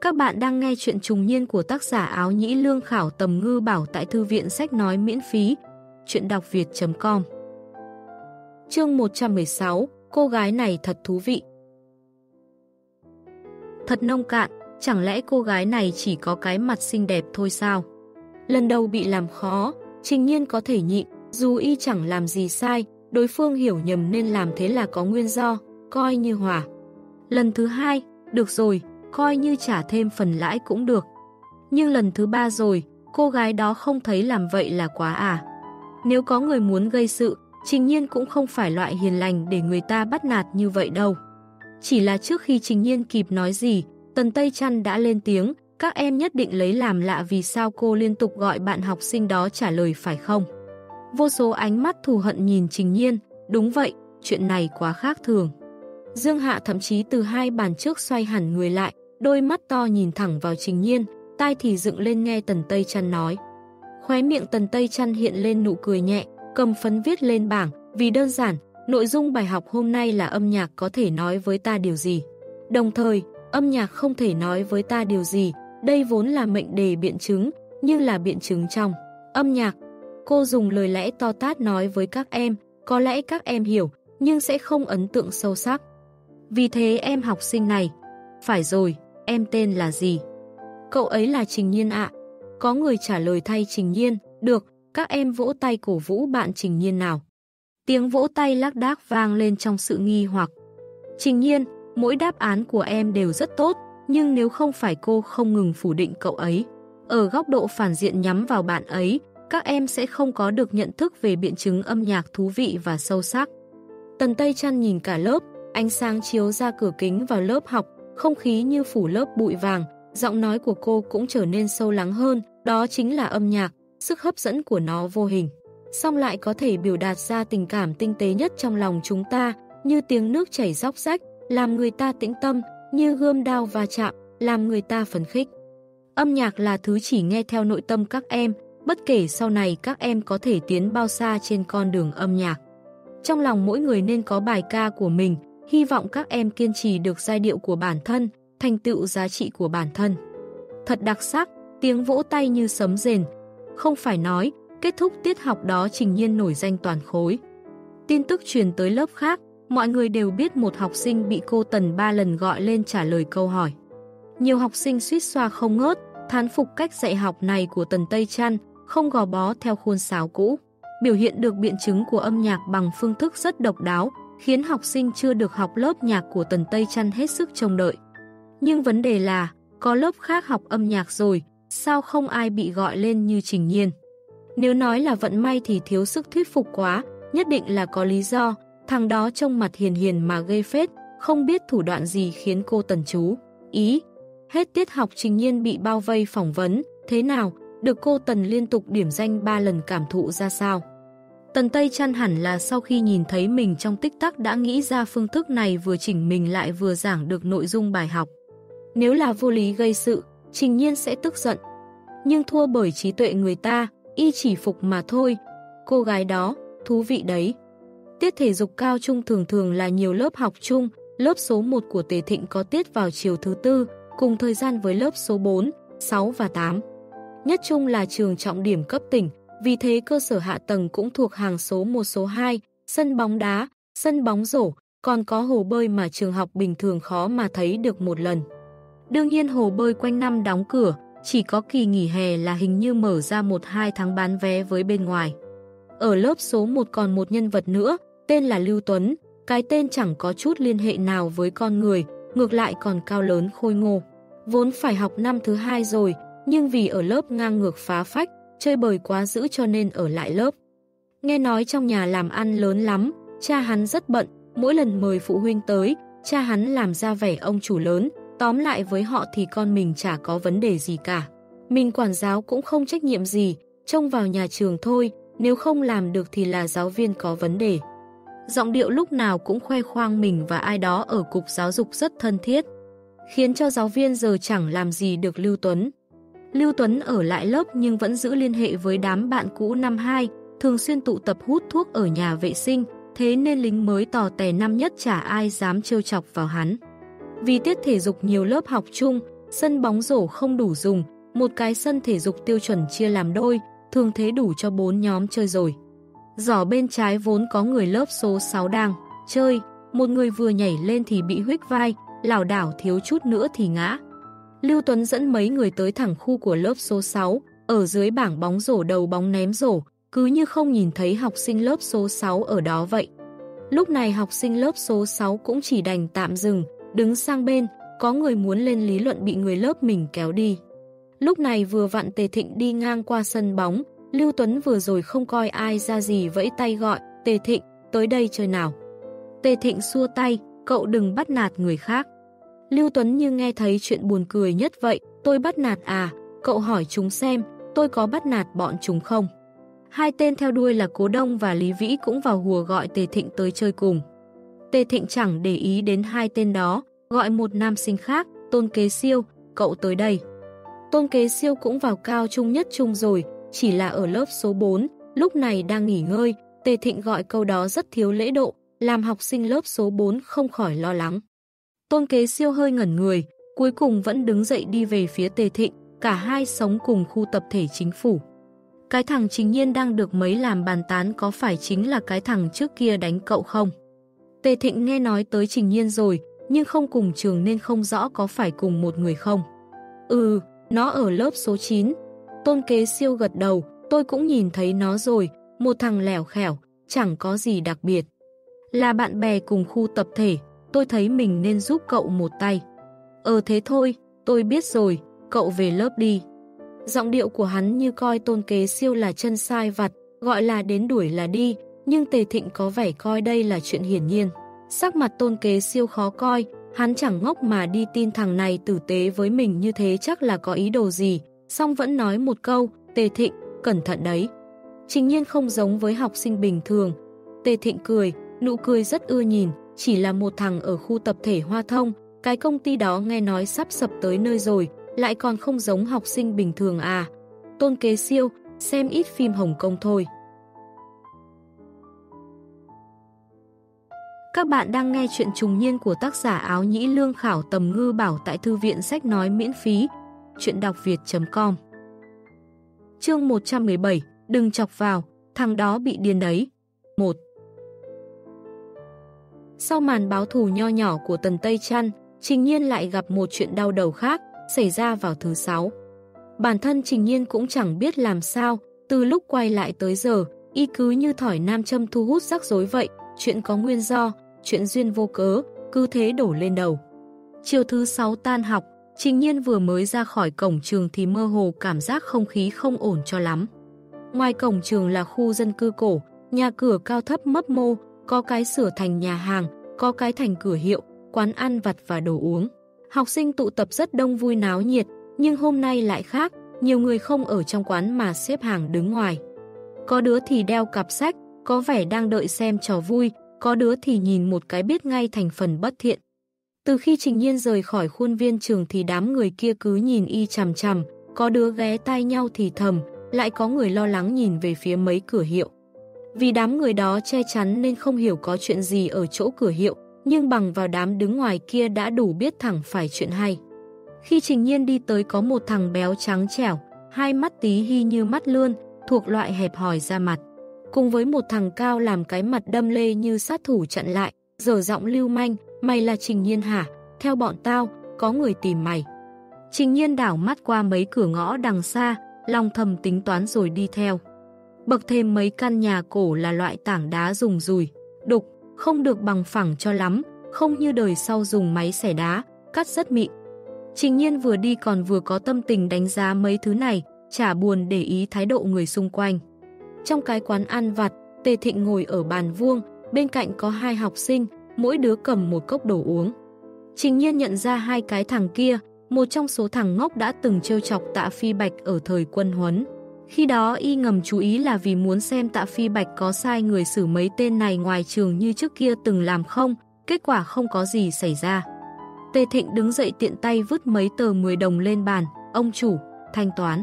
Các bạn đang nghe chuyện trùng niên của tác giả áo nhĩ lương khảo tầm ngư bảo tại thư viện sách nói miễn phí. Chuyện đọc việt.com Chương 116 Cô gái này thật thú vị Thật nông cạn, chẳng lẽ cô gái này chỉ có cái mặt xinh đẹp thôi sao? Lần đầu bị làm khó, trình nhiên có thể nhịn, dù y chẳng làm gì sai, đối phương hiểu nhầm nên làm thế là có nguyên do, coi như hòa. Lần thứ hai, được rồi, coi như trả thêm phần lãi cũng được. Nhưng lần thứ ba rồi, cô gái đó không thấy làm vậy là quá à. Nếu có người muốn gây sự, Trình Nhiên cũng không phải loại hiền lành để người ta bắt nạt như vậy đâu. Chỉ là trước khi Trình Nhiên kịp nói gì, Tần Tây Trăn đã lên tiếng, các em nhất định lấy làm lạ vì sao cô liên tục gọi bạn học sinh đó trả lời phải không. Vô số ánh mắt thù hận nhìn Trình Nhiên, đúng vậy, chuyện này quá khác thường. Dương Hạ thậm chí từ hai bàn trước xoay hẳn người lại, đôi mắt to nhìn thẳng vào Trình Nhiên, tai thì dựng lên nghe Tần Tây Trăn nói. Khóe miệng Tần Tây Trăn hiện lên nụ cười nhẹ, cầm phấn viết lên bảng, vì đơn giản, nội dung bài học hôm nay là âm nhạc có thể nói với ta điều gì. Đồng thời, âm nhạc không thể nói với ta điều gì, đây vốn là mệnh đề biện chứng, nhưng là biện chứng trong âm nhạc. Cô dùng lời lẽ to tát nói với các em, có lẽ các em hiểu, nhưng sẽ không ấn tượng sâu sắc. Vì thế em học sinh này, phải rồi, em tên là gì? Cậu ấy là Trình Nhiên ạ. Có người trả lời thay Trình Nhiên, được, các em vỗ tay cổ vũ bạn Trình Nhiên nào. Tiếng vỗ tay lác đác vang lên trong sự nghi hoặc. Trình Nhiên, mỗi đáp án của em đều rất tốt, nhưng nếu không phải cô không ngừng phủ định cậu ấy, ở góc độ phản diện nhắm vào bạn ấy, các em sẽ không có được nhận thức về biện chứng âm nhạc thú vị và sâu sắc. Tần Tây chăn nhìn cả lớp, ánh sáng chiếu ra cửa kính vào lớp học, không khí như phủ lớp bụi vàng, giọng nói của cô cũng trở nên sâu lắng hơn, đó chính là âm nhạc, sức hấp dẫn của nó vô hình. Xong lại có thể biểu đạt ra tình cảm tinh tế nhất trong lòng chúng ta, như tiếng nước chảy róc rách, làm người ta tĩnh tâm, như gươm đao va chạm, làm người ta phấn khích. Âm nhạc là thứ chỉ nghe theo nội tâm các em, bất kể sau này các em có thể tiến bao xa trên con đường âm nhạc. Trong lòng mỗi người nên có bài ca của mình, hy vọng các em kiên trì được giai điệu của bản thân, thành tựu giá trị của bản thân. Thật đặc sắc, tiếng vỗ tay như sấm rền. Không phải nói, kết thúc tiết học đó trình nhiên nổi danh toàn khối. Tin tức truyền tới lớp khác, mọi người đều biết một học sinh bị cô Tần ba lần gọi lên trả lời câu hỏi. Nhiều học sinh suýt xoa không ngớt, thán phục cách dạy học này của Tần Tây Trăn, không gò bó theo khuôn sáo cũ. Biểu hiện được biện chứng của âm nhạc bằng phương thức rất độc đáo, khiến học sinh chưa được học lớp nhạc của Tần Tây Trăn hết sức trông đợi. Nhưng vấn đề là, có lớp khác học âm nhạc rồi, sao không ai bị gọi lên như Trình Nhiên? Nếu nói là vận may thì thiếu sức thuyết phục quá, nhất định là có lý do, thằng đó trông mặt hiền hiền mà gây phết, không biết thủ đoạn gì khiến cô tần chú. Ý, Hết tiết học trình nhiên bị bao vây phỏng vấn, thế nào, được cô Tần liên tục điểm danh 3 lần cảm thụ ra sao. Tần Tây chăn hẳn là sau khi nhìn thấy mình trong tích tắc đã nghĩ ra phương thức này vừa chỉnh mình lại vừa giảng được nội dung bài học. Nếu là vô lý gây sự, trình nhiên sẽ tức giận. Nhưng thua bởi trí tuệ người ta, y chỉ phục mà thôi. Cô gái đó, thú vị đấy. Tiết thể dục cao trung thường thường là nhiều lớp học chung, lớp số 1 của Tề Thịnh có tiết vào chiều thứ tư, cùng thời gian với lớp số 4, 6 và 8. Nhất chung là trường trọng điểm cấp tỉnh, vì thế cơ sở hạ tầng cũng thuộc hàng số 1 số 2, sân bóng đá, sân bóng rổ, còn có hồ bơi mà trường học bình thường khó mà thấy được một lần. Đương nhiên hồ bơi quanh năm đóng cửa, chỉ có kỳ nghỉ hè là hình như mở ra 1-2 tháng bán vé với bên ngoài. Ở lớp số 1 còn một nhân vật nữa, tên là Lưu Tuấn, cái tên chẳng có chút liên hệ nào với con người, ngược lại còn cao lớn khôi ngô. Vốn phải học năm thứ hai rồi, nhưng vì ở lớp ngang ngược phá phách, chơi bời quá dữ cho nên ở lại lớp. Nghe nói trong nhà làm ăn lớn lắm, cha hắn rất bận, mỗi lần mời phụ huynh tới, cha hắn làm ra vẻ ông chủ lớn, tóm lại với họ thì con mình chả có vấn đề gì cả. Mình quản giáo cũng không trách nhiệm gì, trông vào nhà trường thôi, nếu không làm được thì là giáo viên có vấn đề. Giọng điệu lúc nào cũng khoe khoang mình và ai đó ở cục giáo dục rất thân thiết, khiến cho giáo viên giờ chẳng làm gì được Lưu Tuấn. Lưu Tuấn ở lại lớp nhưng vẫn giữ liên hệ với đám bạn cũ năm 2, thường xuyên tụ tập hút thuốc ở nhà vệ sinh, thế nên lính mới tò tè năm nhất chả ai dám trêu chọc vào hắn. Vì tiết thể dục nhiều lớp học chung, sân bóng rổ không đủ dùng, một cái sân thể dục tiêu chuẩn chia làm đôi, thường thế đủ cho bốn nhóm chơi rồi. Giỏ bên trái vốn có người lớp số 6 đang chơi, một người vừa nhảy lên thì bị huyết vai, lảo đảo thiếu chút nữa thì ngã. Lưu Tuấn dẫn mấy người tới thẳng khu của lớp số 6, ở dưới bảng bóng rổ đầu bóng ném rổ, cứ như không nhìn thấy học sinh lớp số 6 ở đó vậy. Lúc này học sinh lớp số 6 cũng chỉ đành tạm dừng, đứng sang bên, có người muốn lên lý luận bị người lớp mình kéo đi. Lúc này vừa vặn Tề Thịnh đi ngang qua sân bóng, Lưu Tuấn vừa rồi không coi ai ra gì vẫy tay gọi, Tề Thịnh, tới đây chơi nào. Tề Thịnh xua tay, cậu đừng bắt nạt người khác. Lưu Tuấn như nghe thấy chuyện buồn cười nhất vậy, tôi bắt nạt à, cậu hỏi chúng xem, tôi có bắt nạt bọn chúng không? Hai tên theo đuôi là Cố Đông và Lý Vĩ cũng vào hùa gọi Tề Thịnh tới chơi cùng. Tề Thịnh chẳng để ý đến hai tên đó, gọi một nam sinh khác, Tôn Kế Siêu, cậu tới đây. Tôn Kế Siêu cũng vào cao trung nhất trung rồi, chỉ là ở lớp số 4, lúc này đang nghỉ ngơi, Tề Thịnh gọi câu đó rất thiếu lễ độ, làm học sinh lớp số 4 không khỏi lo lắng. Tôn Kế Siêu hơi ngẩn người, cuối cùng vẫn đứng dậy đi về phía Tề Thịnh, cả hai sống cùng khu tập thể chính phủ. Cái thằng chính nhiên đang được mấy làm bàn tán có phải chính là cái thằng trước kia đánh cậu không? Tề Thịnh nghe nói tới Trình Nhiên rồi, nhưng không cùng trường nên không rõ có phải cùng một người không. Ừ, nó ở lớp số 9. Tôn kế siêu gật đầu, tôi cũng nhìn thấy nó rồi, một thằng lẻo khẻo, chẳng có gì đặc biệt. Là bạn bè cùng khu tập thể, tôi thấy mình nên giúp cậu một tay. Ờ thế thôi, tôi biết rồi, cậu về lớp đi. Giọng điệu của hắn như coi tôn kế siêu là chân sai vặt, gọi là đến đuổi là đi, nhưng Tề Thịnh có vẻ coi đây là chuyện hiển nhiên. Sắc mặt tôn kế siêu khó coi, hắn chẳng ngốc mà đi tin thằng này tử tế với mình như thế chắc là có ý đồ gì, song vẫn nói một câu, Tề Thịnh, cẩn thận đấy. Trình nhiên không giống với học sinh bình thường. Tề Thịnh cười, nụ cười rất ưa nhìn, chỉ là một thằng ở khu tập thể Hoa Thông, cái công ty đó nghe nói sắp sập tới nơi rồi, lại còn không giống học sinh bình thường à. Tôn kế siêu, xem ít phim Hồng Kông thôi. Các bạn đang nghe chuyện trùng niên của tác giả áo nhĩ lương khảo tầm ngư bảo tại thư viện sách nói miễn phí. Chuyện đọc việt.com Chương 117 Đừng chọc vào, thằng đó bị điên đấy. 1 Sau màn báo thù nho nhỏ của Tần Tây Trăn, Trình Nhiên lại gặp một chuyện đau đầu khác, xảy ra vào thứ sáu. Bản thân Trình Nhiên cũng chẳng biết làm sao, từ lúc quay lại tới giờ, y cứ như thỏi nam châm thu hút rắc rối vậy, chuyện có nguyên do, chuyện duyên vô cớ, cứ thế đổ lên đầu. Chiều thứ 6 tan học, Trình Nhiên vừa mới ra khỏi cổng trường thì mơ hồ cảm giác không khí không ổn cho lắm. Ngoài cổng trường là khu dân cư cổ, nhà cửa cao thấp mấp mô, có cái sửa thành nhà hàng, có cái thành cửa hiệu, quán ăn vặt và đồ uống. Học sinh tụ tập rất đông vui náo nhiệt, nhưng hôm nay lại khác, nhiều người không ở trong quán mà xếp hàng đứng ngoài. Có đứa thì đeo cặp sách, có vẻ đang đợi xem trò vui, có đứa thì nhìn một cái biết ngay thành phần bất thiện. Từ khi Trình Nhiên rời khỏi khuôn viên trường thì đám người kia cứ nhìn y chằm chằm, có đứa ghé tai nhau thì thầm, lại có người lo lắng nhìn về phía mấy cửa hiệu. Vì đám người đó che chắn nên không hiểu có chuyện gì ở chỗ cửa hiệu, nhưng bằng vào đám đứng ngoài kia đã đủ biết thẳng phải chuyện hay. Khi Trình Nhiên đi tới có một thằng béo trắng trẻo, hai mắt tí hi như mắt lươn, thuộc loại hẹp hòi ra mặt. Cùng với một thằng cao làm cái mặt đâm lê như sát thủ chặn lại, dở giọng lưu manh, mày là Trình Nhiên hả? Theo bọn tao, có người tìm mày. Trình Nhiên đảo mắt qua mấy cửa ngõ đằng xa, lòng thầm tính toán rồi đi theo. Bậc thêm mấy căn nhà cổ là loại tảng đá dùng rùi, đục, không được bằng phẳng cho lắm, không như đời sau dùng máy xẻ đá, cắt rất mịn. Trình nhiên vừa đi còn vừa có tâm tình đánh giá mấy thứ này, chả buồn để ý thái độ người xung quanh. Trong cái quán ăn vặt, Tề Thịnh ngồi ở bàn vuông, bên cạnh có hai học sinh, mỗi đứa cầm một cốc đồ uống. Trình nhiên nhận ra hai cái thằng kia, một trong số thằng ngốc đã từng trêu chọc tạ phi bạch ở thời quân huấn. Khi đó y ngầm chú ý là vì muốn xem tạ phi bạch có sai người xử mấy tên này ngoài trường như trước kia từng làm không, kết quả không có gì xảy ra. Tề Thịnh đứng dậy tiện tay vứt mấy tờ 10 đồng lên bàn, ông chủ, thanh toán.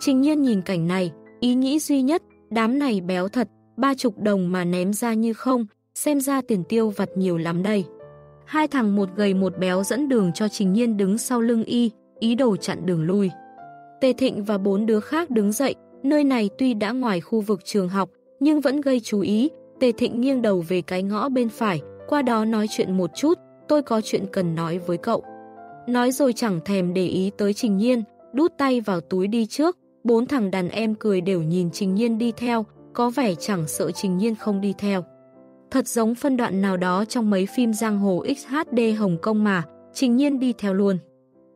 Trình nhiên nhìn cảnh này, ý nghĩ duy nhất, đám này béo thật, ba chục đồng mà ném ra như không, xem ra tiền tiêu vặt nhiều lắm đây. Hai thằng một gầy một béo dẫn đường cho Trình Nhiên đứng sau lưng y, ý đồ chặn đường lui. Tề Thịnh và bốn đứa khác đứng dậy, nơi này tuy đã ngoài khu vực trường học, nhưng vẫn gây chú ý. Tề Thịnh nghiêng đầu về cái ngõ bên phải, qua đó nói chuyện một chút, tôi có chuyện cần nói với cậu. Nói rồi chẳng thèm để ý tới Trình Nhiên, đút tay vào túi đi trước, bốn thằng đàn em cười đều nhìn Trình Nhiên đi theo, có vẻ chẳng sợ Trình Nhiên không đi theo. Thật giống phân đoạn nào đó trong mấy phim giang hồ XHD Hồng Kông mà, Trình Nhiên đi theo luôn.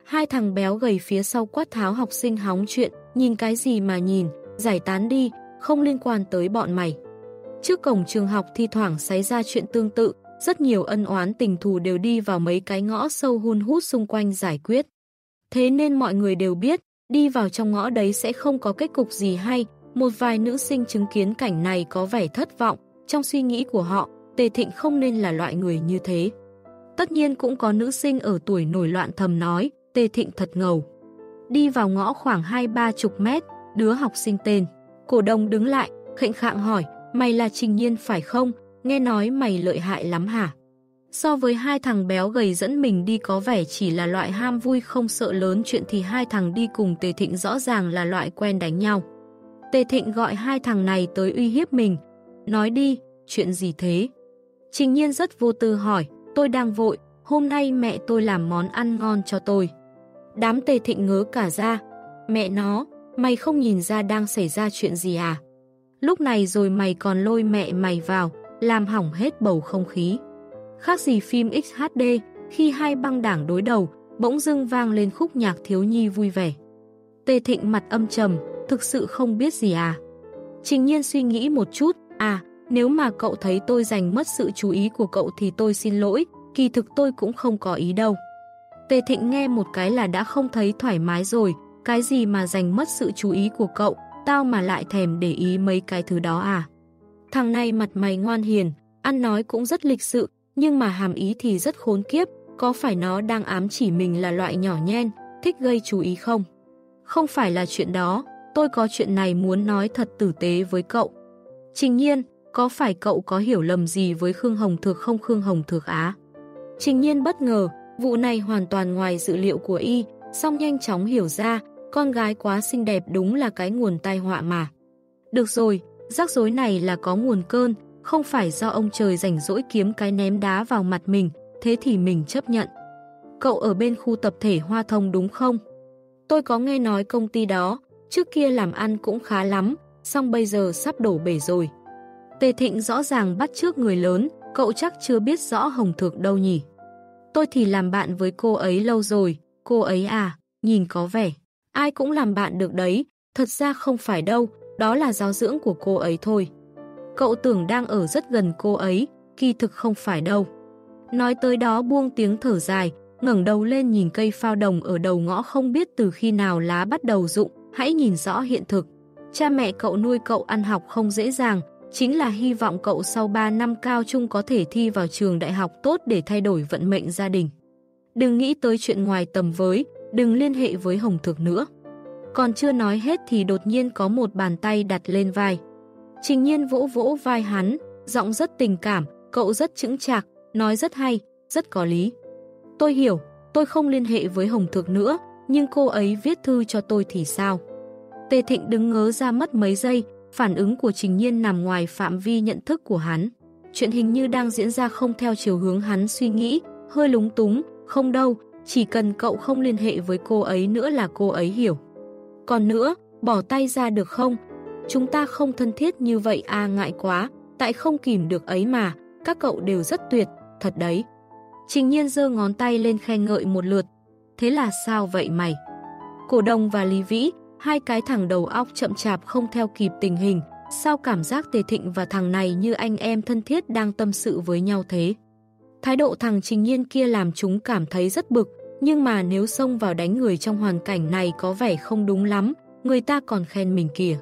Hai thằng béo gầy phía sau quát tháo học sinh hóng chuyện, nhìn cái gì mà nhìn, giải tán đi, không liên quan tới bọn mày. Trước cổng trường học thi thoảng xảy ra chuyện tương tự, rất nhiều ân oán tình thù đều đi vào mấy cái ngõ sâu hun hút xung quanh giải quyết. Thế nên mọi người đều biết, đi vào trong ngõ đấy sẽ không có kết cục gì hay, một vài nữ sinh chứng kiến cảnh này có vẻ thất vọng, trong suy nghĩ của họ, Tề Thịnh không nên là loại người như thế. Tất nhiên cũng có nữ sinh ở tuổi nổi loạn thầm nói, Tề Thịnh thật ngầu. Đi vào ngõ khoảng hai ba chục mét, đứa học sinh tên. Cổ đông đứng lại, khệnh khạng hỏi, mày là Trình Nhiên phải không? Nghe nói mày lợi hại lắm hả? So với hai thằng béo gầy dẫn mình đi có vẻ chỉ là loại ham vui không sợ lớn chuyện thì hai thằng đi cùng Tề Thịnh rõ ràng là loại quen đánh nhau. Tề Thịnh gọi hai thằng này tới uy hiếp mình. Nói đi, chuyện gì thế? Trình nhiên rất vô tư hỏi, tôi đang vội, hôm nay mẹ tôi làm món ăn ngon cho tôi. Đám tề thịnh ngớ cả ra. Mẹ nó, mày không nhìn ra đang xảy ra chuyện gì à? Lúc này rồi mày còn lôi mẹ mày vào, làm hỏng hết bầu không khí. Khác gì phim XHD, khi hai băng đảng đối đầu, bỗng dưng vang lên khúc nhạc thiếu nhi vui vẻ. Tề thịnh mặt âm trầm, thực sự không biết gì à? Trình nhiên suy nghĩ một chút, à, nếu mà cậu thấy tôi giành mất sự chú ý của cậu thì tôi xin lỗi, kỳ thực tôi cũng không có ý đâu. Tề Thịnh nghe một cái là đã không thấy thoải mái rồi, cái gì mà giành mất sự chú ý của cậu, tao mà lại thèm để ý mấy cái thứ đó à. Thằng này mặt mày ngoan hiền, ăn nói cũng rất lịch sự, nhưng mà hàm ý thì rất khốn kiếp, có phải nó đang ám chỉ mình là loại nhỏ nhen, thích gây chú ý không? Không phải là chuyện đó, tôi có chuyện này muốn nói thật tử tế với cậu. Trình nhiên, có phải cậu có hiểu lầm gì với Khương Hồng Thược không Khương Hồng Thược á? Trình nhiên bất ngờ, vụ này hoàn toàn ngoài dự liệu của y, song nhanh chóng hiểu ra, con gái quá xinh đẹp đúng là cái nguồn tai họa mà. Được rồi, rắc rối này là có nguồn cơn, không phải do ông trời rảnh rỗi kiếm cái ném đá vào mặt mình, thế thì mình chấp nhận. Cậu ở bên khu tập thể Hoa Thông đúng không? Tôi có nghe nói công ty đó, trước kia làm ăn cũng khá lắm, xong bây giờ sắp đổ bể rồi. Tề Thịnh rõ ràng bắt trước người lớn, cậu chắc chưa biết rõ Hồng Thược đâu nhỉ. Tôi thì làm bạn với cô ấy lâu rồi, cô ấy à, nhìn có vẻ. Ai cũng làm bạn được đấy, thật ra không phải đâu, đó là giáo dưỡng của cô ấy thôi. Cậu tưởng đang ở rất gần cô ấy, kỳ thực không phải đâu. Nói tới đó buông tiếng thở dài, ngẩng đầu lên nhìn cây phao đồng ở đầu ngõ không biết từ khi nào lá bắt đầu rụng, hãy nhìn rõ hiện thực. Cha mẹ cậu nuôi cậu ăn học không dễ dàng, chính là hy vọng cậu sau 3 năm cao trung có thể thi vào trường đại học tốt để thay đổi vận mệnh gia đình. Đừng nghĩ tới chuyện ngoài tầm với, đừng liên hệ với Hồng Thực nữa. Còn chưa nói hết thì đột nhiên có một bàn tay đặt lên vai. Trình nhiên vỗ vỗ vai hắn, giọng rất tình cảm, cậu rất chững chạc, nói rất hay, rất có lý. Tôi hiểu, tôi không liên hệ với Hồng Thực nữa, nhưng cô ấy viết thư cho tôi thì sao? Tề Thịnh đứng ngớ ra mất mấy giây, phản ứng của Trình Nhiên nằm ngoài phạm vi nhận thức của hắn. Chuyện hình như đang diễn ra không theo chiều hướng hắn suy nghĩ, hơi lúng túng, không đâu, chỉ cần cậu không liên hệ với cô ấy nữa là cô ấy hiểu. Còn nữa, bỏ tay ra được không? Chúng ta không thân thiết như vậy à ngại quá, tại không kìm được ấy mà, các cậu đều rất tuyệt, thật đấy. Trình nhiên giơ ngón tay lên khen ngợi một lượt. Thế là sao vậy mày? Cổ đồng và Lý Vĩ, hai cái thằng đầu óc chậm chạp không theo kịp tình hình, sao cảm giác Tề Thịnh và thằng này như anh em thân thiết đang tâm sự với nhau thế? Thái độ thằng Trình Nhiên kia làm chúng cảm thấy rất bực, nhưng mà nếu xông vào đánh người trong hoàn cảnh này có vẻ không đúng lắm, người ta còn khen mình kìa.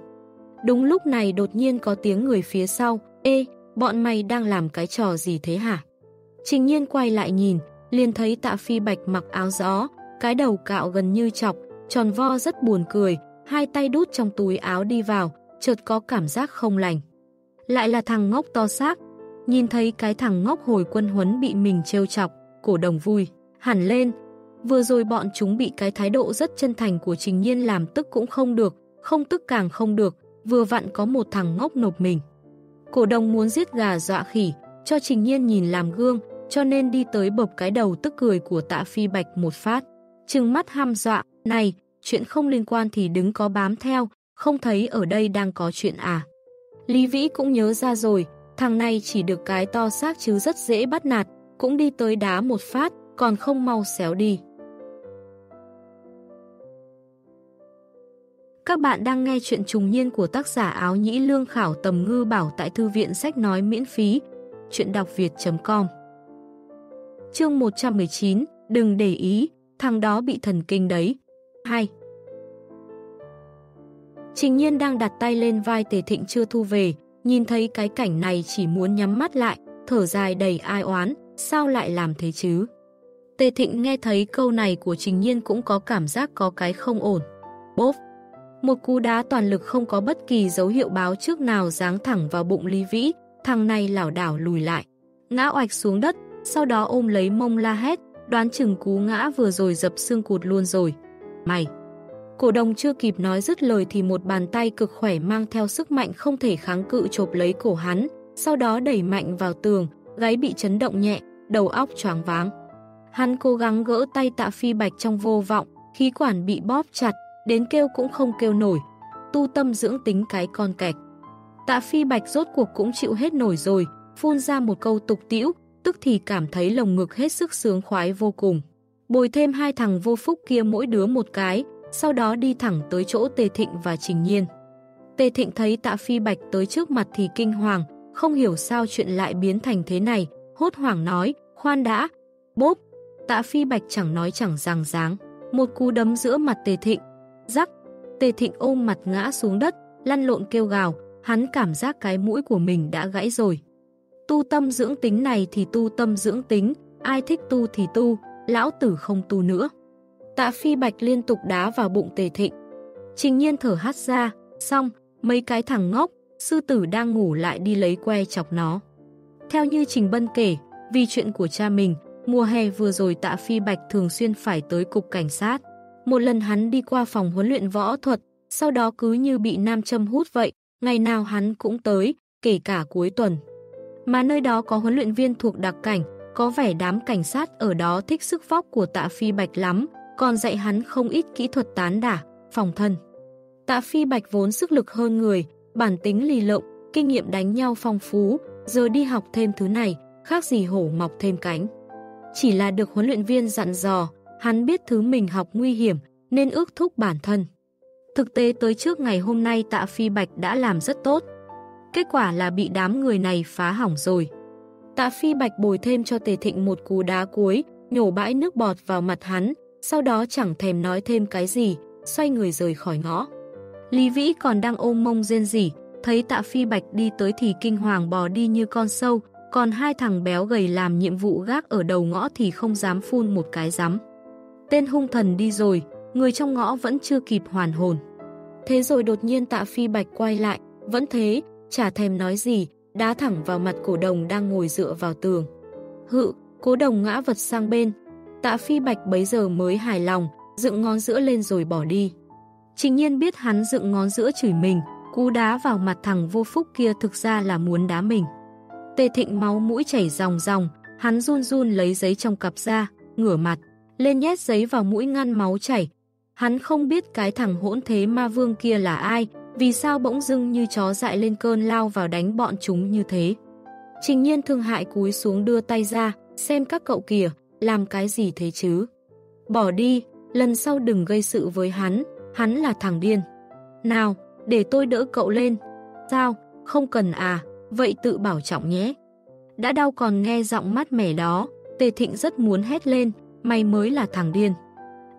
Đúng lúc này đột nhiên có tiếng người phía sau, Ê, bọn mày đang làm cái trò gì thế hả? Trình nhiên quay lại nhìn, liền thấy tạ phi bạch mặc áo gió, cái đầu cạo gần như chọc, tròn vo rất buồn cười, hai tay đút trong túi áo đi vào, chợt có cảm giác không lành. Lại là thằng ngốc to xác, nhìn thấy cái thằng ngốc hồi quân huấn bị mình trêu chọc, cổ đồng vui, hẳn lên. Vừa rồi bọn chúng bị cái thái độ rất chân thành của Trình Nhiên làm tức cũng không được, không tức càng không được, vừa vặn có một thằng ngốc nộp mình. Cổ đồng muốn giết gà dọa khỉ, cho Trình Nhiên nhìn làm gương, cho nên đi tới bập cái đầu tức cười của tạ phi bạch một phát. Trừng mắt ham dọa, này, chuyện không liên quan thì đứng có bám theo, không thấy ở đây đang có chuyện à. Lý Vĩ cũng nhớ ra rồi, thằng này chỉ được cái to xác chứ rất dễ bắt nạt, cũng đi tới đá một phát, còn không mau xéo đi. Các bạn đang nghe chuyện trùng niên của tác giả áo nhĩ lương khảo tầm ngư bảo tại thư viện sách nói miễn phí. Chuyện đọc việt.com Chương 119 Đừng để ý, thằng đó bị thần kinh đấy. 2 Trình nhiên đang đặt tay lên vai Tề Thịnh chưa thu về, nhìn thấy cái cảnh này chỉ muốn nhắm mắt lại, thở dài đầy ai oán, sao lại làm thế chứ? Tề Thịnh nghe thấy câu này của Trình Nhiên cũng có cảm giác có cái không ổn. Bốp! Một cú đá toàn lực không có bất kỳ dấu hiệu báo trước nào giáng thẳng vào bụng Lý Vĩ, thằng này lảo đảo lùi lại. Ngã oạch xuống đất, sau đó ôm lấy mông la hét, đoán chừng cú ngã vừa rồi dập xương cụt luôn rồi. Mày! Cổ đồng chưa kịp nói dứt lời thì một bàn tay cực khỏe mang theo sức mạnh không thể kháng cự chộp lấy cổ hắn, sau đó đẩy mạnh vào tường, gáy bị chấn động nhẹ, đầu óc choáng váng. Hắn cố gắng gỡ tay tạ phi bạch trong vô vọng, khí quản bị bóp chặt, đến kêu cũng không kêu nổi. Tu tâm dưỡng tính cái con kẹt. Tạ phi bạch rốt cuộc cũng chịu hết nổi rồi, phun ra một câu tục tiễu, tức thì cảm thấy lồng ngực hết sức sướng khoái vô cùng. Bồi thêm hai thằng vô phúc kia mỗi đứa một cái, sau đó đi thẳng tới chỗ Tề Thịnh và Trình Nhiên. Tề Thịnh thấy tạ phi bạch tới trước mặt thì kinh hoàng, không hiểu sao chuyện lại biến thành thế này, hốt hoảng nói, khoan đã, bốp, tạ phi bạch chẳng nói chẳng rằng dáng, một cú đấm giữa mặt Tề Thịnh, rắc, Tề Thịnh ôm mặt ngã xuống đất, lăn lộn kêu gào, hắn cảm giác cái mũi của mình đã gãy rồi. Tu tâm dưỡng tính này thì tu tâm dưỡng tính, ai thích tu thì tu, lão tử không tu nữa. Tạ phi bạch liên tục đá vào bụng tề thịnh. Trình nhiên thở hát ra, xong, mấy cái thằng ngốc, sư tử đang ngủ lại đi lấy que chọc nó. Theo như Trình Bân kể, vì chuyện của cha mình, mùa hè vừa rồi tạ phi bạch thường xuyên phải tới cục cảnh sát. Một lần hắn đi qua phòng huấn luyện võ thuật, sau đó cứ như bị nam châm hút vậy, ngày nào hắn cũng tới, kể cả cuối tuần. Mà nơi đó có huấn luyện viên thuộc đặc cảnh, có vẻ đám cảnh sát ở đó thích sức vóc của tạ phi bạch lắm, còn dạy hắn không ít kỹ thuật tán đả, phòng thân. Tạ phi bạch vốn sức lực hơn người, bản tính lì lộng, kinh nghiệm đánh nhau phong phú, giờ đi học thêm thứ này, khác gì hổ mọc thêm cánh. Chỉ là được huấn luyện viên dặn dò, hắn biết thứ mình học nguy hiểm, nên ước thúc bản thân. Thực tế tới trước ngày hôm nay tạ phi bạch đã làm rất tốt. Kết quả là bị đám người này phá hỏng rồi. Tạ phi bạch bồi thêm cho tề thịnh một cú đá cuối, nhổ bãi nước bọt vào mặt hắn, sau đó chẳng thèm nói thêm cái gì, xoay người rời khỏi ngõ. Lý Vĩ còn đang ôm mông rên rỉ, thấy tạ phi bạch đi tới thì kinh hoàng bò đi như con sâu, còn hai thằng béo gầy làm nhiệm vụ gác ở đầu ngõ thì không dám phun một cái rắm. Tên hung thần đi rồi, người trong ngõ vẫn chưa kịp hoàn hồn. Thế rồi đột nhiên tạ phi bạch quay lại, vẫn thế, chả thèm nói gì, đá thẳng vào mặt cổ đồng đang ngồi dựa vào tường. Hự, cố đồng ngã vật sang bên. Tạ phi bạch bấy giờ mới hài lòng, dựng ngón giữa lên rồi bỏ đi. Trình nhiên biết hắn dựng ngón giữa chửi mình, cú đá vào mặt thằng vô phúc kia thực ra là muốn đá mình. Tề thịnh máu mũi chảy ròng ròng, hắn run run lấy giấy trong cặp ra, ngửa mặt, lên nhét giấy vào mũi ngăn máu chảy. Hắn không biết cái thằng hỗn thế ma vương kia là ai, vì sao bỗng dưng như chó dại lên cơn lao vào đánh bọn chúng như thế. Trình nhiên thương hại cúi xuống đưa tay ra, xem các cậu kìa, làm cái gì thế chứ. Bỏ đi, lần sau đừng gây sự với hắn, hắn là thằng điên. Nào, để tôi đỡ cậu lên. Sao, không cần à, vậy tự bảo trọng nhé. Đã đau còn nghe giọng mát mẻ đó, Tề Thịnh rất muốn hét lên, mày mới là thằng điên.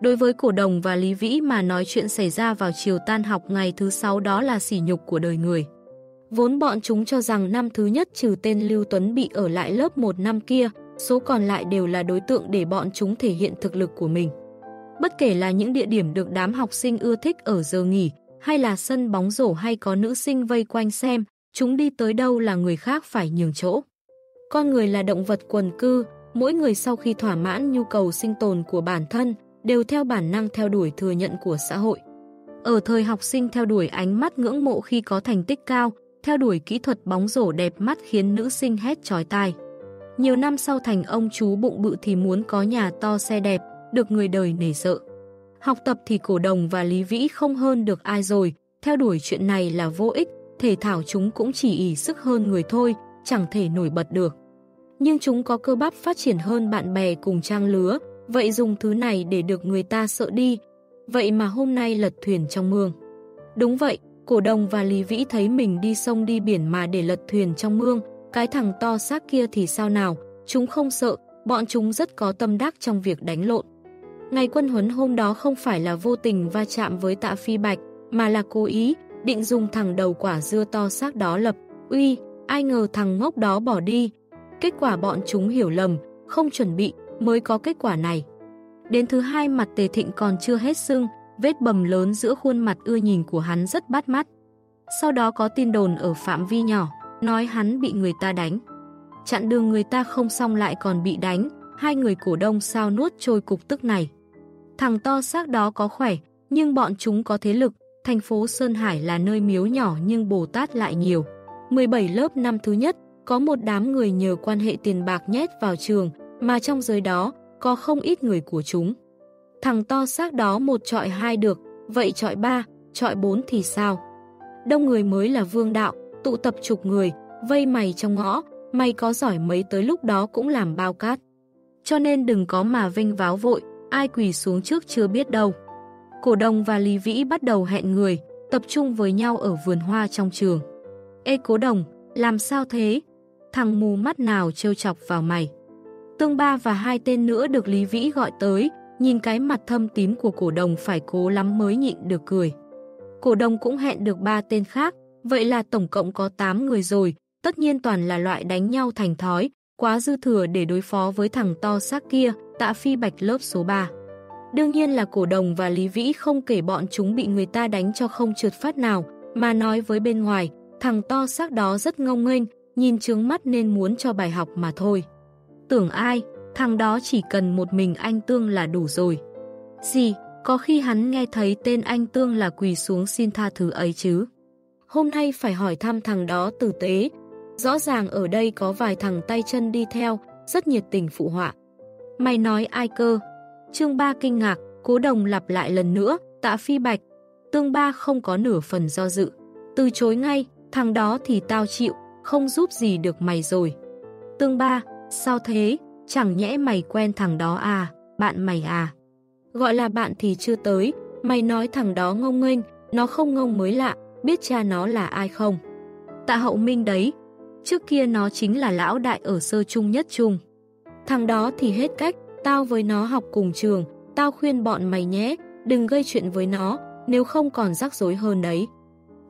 Đối với cổ đồng và Lý Vĩ mà nói chuyện xảy ra vào chiều tan học ngày thứ sáu đó là sỉ nhục của đời người. Vốn bọn chúng cho rằng năm thứ nhất trừ tên Lưu Tuấn bị ở lại lớp 1 năm kia, số còn lại đều là đối tượng để bọn chúng thể hiện thực lực của mình. Bất kể là những địa điểm được đám học sinh ưa thích ở giờ nghỉ, hay là sân bóng rổ hay có nữ sinh vây quanh xem, chúng đi tới đâu là người khác phải nhường chỗ. Con người là động vật quần cư, mỗi người sau khi thỏa mãn nhu cầu sinh tồn của bản thân, đều theo bản năng theo đuổi thừa nhận của xã hội. Ở thời học sinh theo đuổi ánh mắt ngưỡng mộ khi có thành tích cao, theo đuổi kỹ thuật bóng rổ đẹp mắt khiến nữ sinh hét trói tai. Nhiều năm sau thành ông chú bụng bự thì muốn có nhà to xe đẹp, được người đời nể sợ. Học tập thì cổ đồng và Lý Vĩ không hơn được ai rồi, theo đuổi chuyện này là vô ích, thể thảo chúng cũng chỉ ỉ sức hơn người thôi, chẳng thể nổi bật được. Nhưng chúng có cơ bắp phát triển hơn bạn bè cùng trang lứa, vậy dùng thứ này để được người ta sợ đi. Vậy mà hôm nay lật thuyền trong mương. Đúng vậy, cổ đồng và Lý Vĩ thấy mình đi sông đi biển mà để lật thuyền trong mương, cái thằng to xác kia thì sao nào, chúng không sợ, bọn chúng rất có tâm đắc trong việc đánh lộn. Ngày quân huấn hôm đó không phải là vô tình va chạm với tạ phi bạch, mà là cố ý, định dùng thằng đầu quả dưa to xác đó lập. Uy, ai ngờ thằng ngốc đó bỏ đi. Kết quả bọn chúng hiểu lầm, không chuẩn bị, mới có kết quả này. Đến thứ hai mặt tề thịnh còn chưa hết sưng, vết bầm lớn giữa khuôn mặt ưa nhìn của hắn rất bắt mắt. Sau đó có tin đồn ở phạm vi nhỏ, nói hắn bị người ta đánh. Chặn đường người ta không xong lại còn bị đánh, hai người cổ đông sao nuốt trôi cục tức này. Thằng to xác đó có khỏe, nhưng bọn chúng có thế lực, thành phố Sơn Hải là nơi miếu nhỏ nhưng Bồ Tát lại nhiều. 17 lớp năm thứ nhất, có một đám người nhờ quan hệ tiền bạc nhét vào trường, mà trong giới đó có không ít người của chúng. Thằng to xác đó một trọi hai được, vậy trọi ba, trọi bốn thì sao? Đông người mới là vương đạo, tụ tập chục người, vây mày trong ngõ, mày có giỏi mấy tới lúc đó cũng làm bao cát. Cho nên đừng có mà vinh váo vội, ai quỳ xuống trước chưa biết đâu. Cổ đông và Lý Vĩ bắt đầu hẹn người, tập trung với nhau ở vườn hoa trong trường. Ê cố đồng, làm sao thế? Thằng mù mắt nào trêu chọc vào mày? Tương Ba và hai tên nữa được Lý Vĩ gọi tới, nhìn cái mặt thâm tím của cổ đồng phải cố lắm mới nhịn được cười. Cổ đồng cũng hẹn được ba tên khác, vậy là tổng cộng có 8 người rồi, tất nhiên toàn là loại đánh nhau thành thói, quá dư thừa để đối phó với thằng to xác kia, tạ phi bạch lớp số 3. Đương nhiên là cổ đồng và Lý Vĩ không kể bọn chúng bị người ta đánh cho không trượt phát nào, mà nói với bên ngoài, thằng to xác đó rất ngông nghênh, nhìn trướng mắt nên muốn cho bài học mà thôi. Tưởng ai, thằng đó chỉ cần một mình anh Tương là đủ rồi. Gì, có khi hắn nghe thấy tên anh Tương là quỳ xuống xin tha thứ ấy chứ. Hôm nay phải hỏi thăm thằng đó tử tế. Rõ ràng ở đây có vài thằng tay chân đi theo, rất nhiệt tình phụ họa. Mày nói ai cơ? trương ba kinh ngạc, cố đồng lặp lại lần nữa, tạ phi bạch. Tương ba không có nửa phần do dự. Từ chối ngay, thằng đó thì tao chịu, không giúp gì được mày rồi. Tương ba, sao thế? Chẳng nhẽ mày quen thằng đó à, bạn mày à? Gọi là bạn thì chưa tới, mày nói thằng đó ngông nghênh, nó không ngông mới lạ, biết cha nó là ai không? Tạ hậu minh đấy, trước kia nó chính là lão đại ở sơ trung nhất trung. Thằng đó thì hết cách, tao với nó học cùng trường, tao khuyên bọn mày nhé, đừng gây chuyện với nó, nếu không còn rắc rối hơn đấy.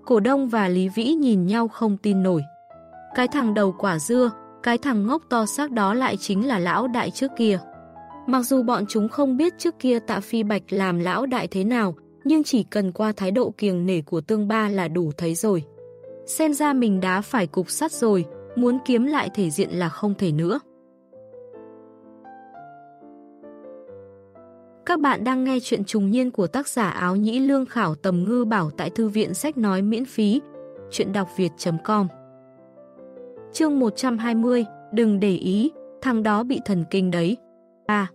Cổ đông và Lý Vĩ nhìn nhau không tin nổi. Cái thằng đầu quả dưa, cái thằng ngốc to xác đó lại chính là lão đại trước kia. Mặc dù bọn chúng không biết trước kia tạ phi bạch làm lão đại thế nào, nhưng chỉ cần qua thái độ kiềng nể của tương ba là đủ thấy rồi. Xem ra mình đã phải cục sắt rồi, muốn kiếm lại thể diện là không thể nữa. Các bạn đang nghe chuyện trùng niên của tác giả áo nhĩ lương khảo tầm ngư bảo tại thư viện sách nói miễn phí. Chuyện đọc việt.com Chương 120 Đừng để ý, thằng đó bị thần kinh đấy. À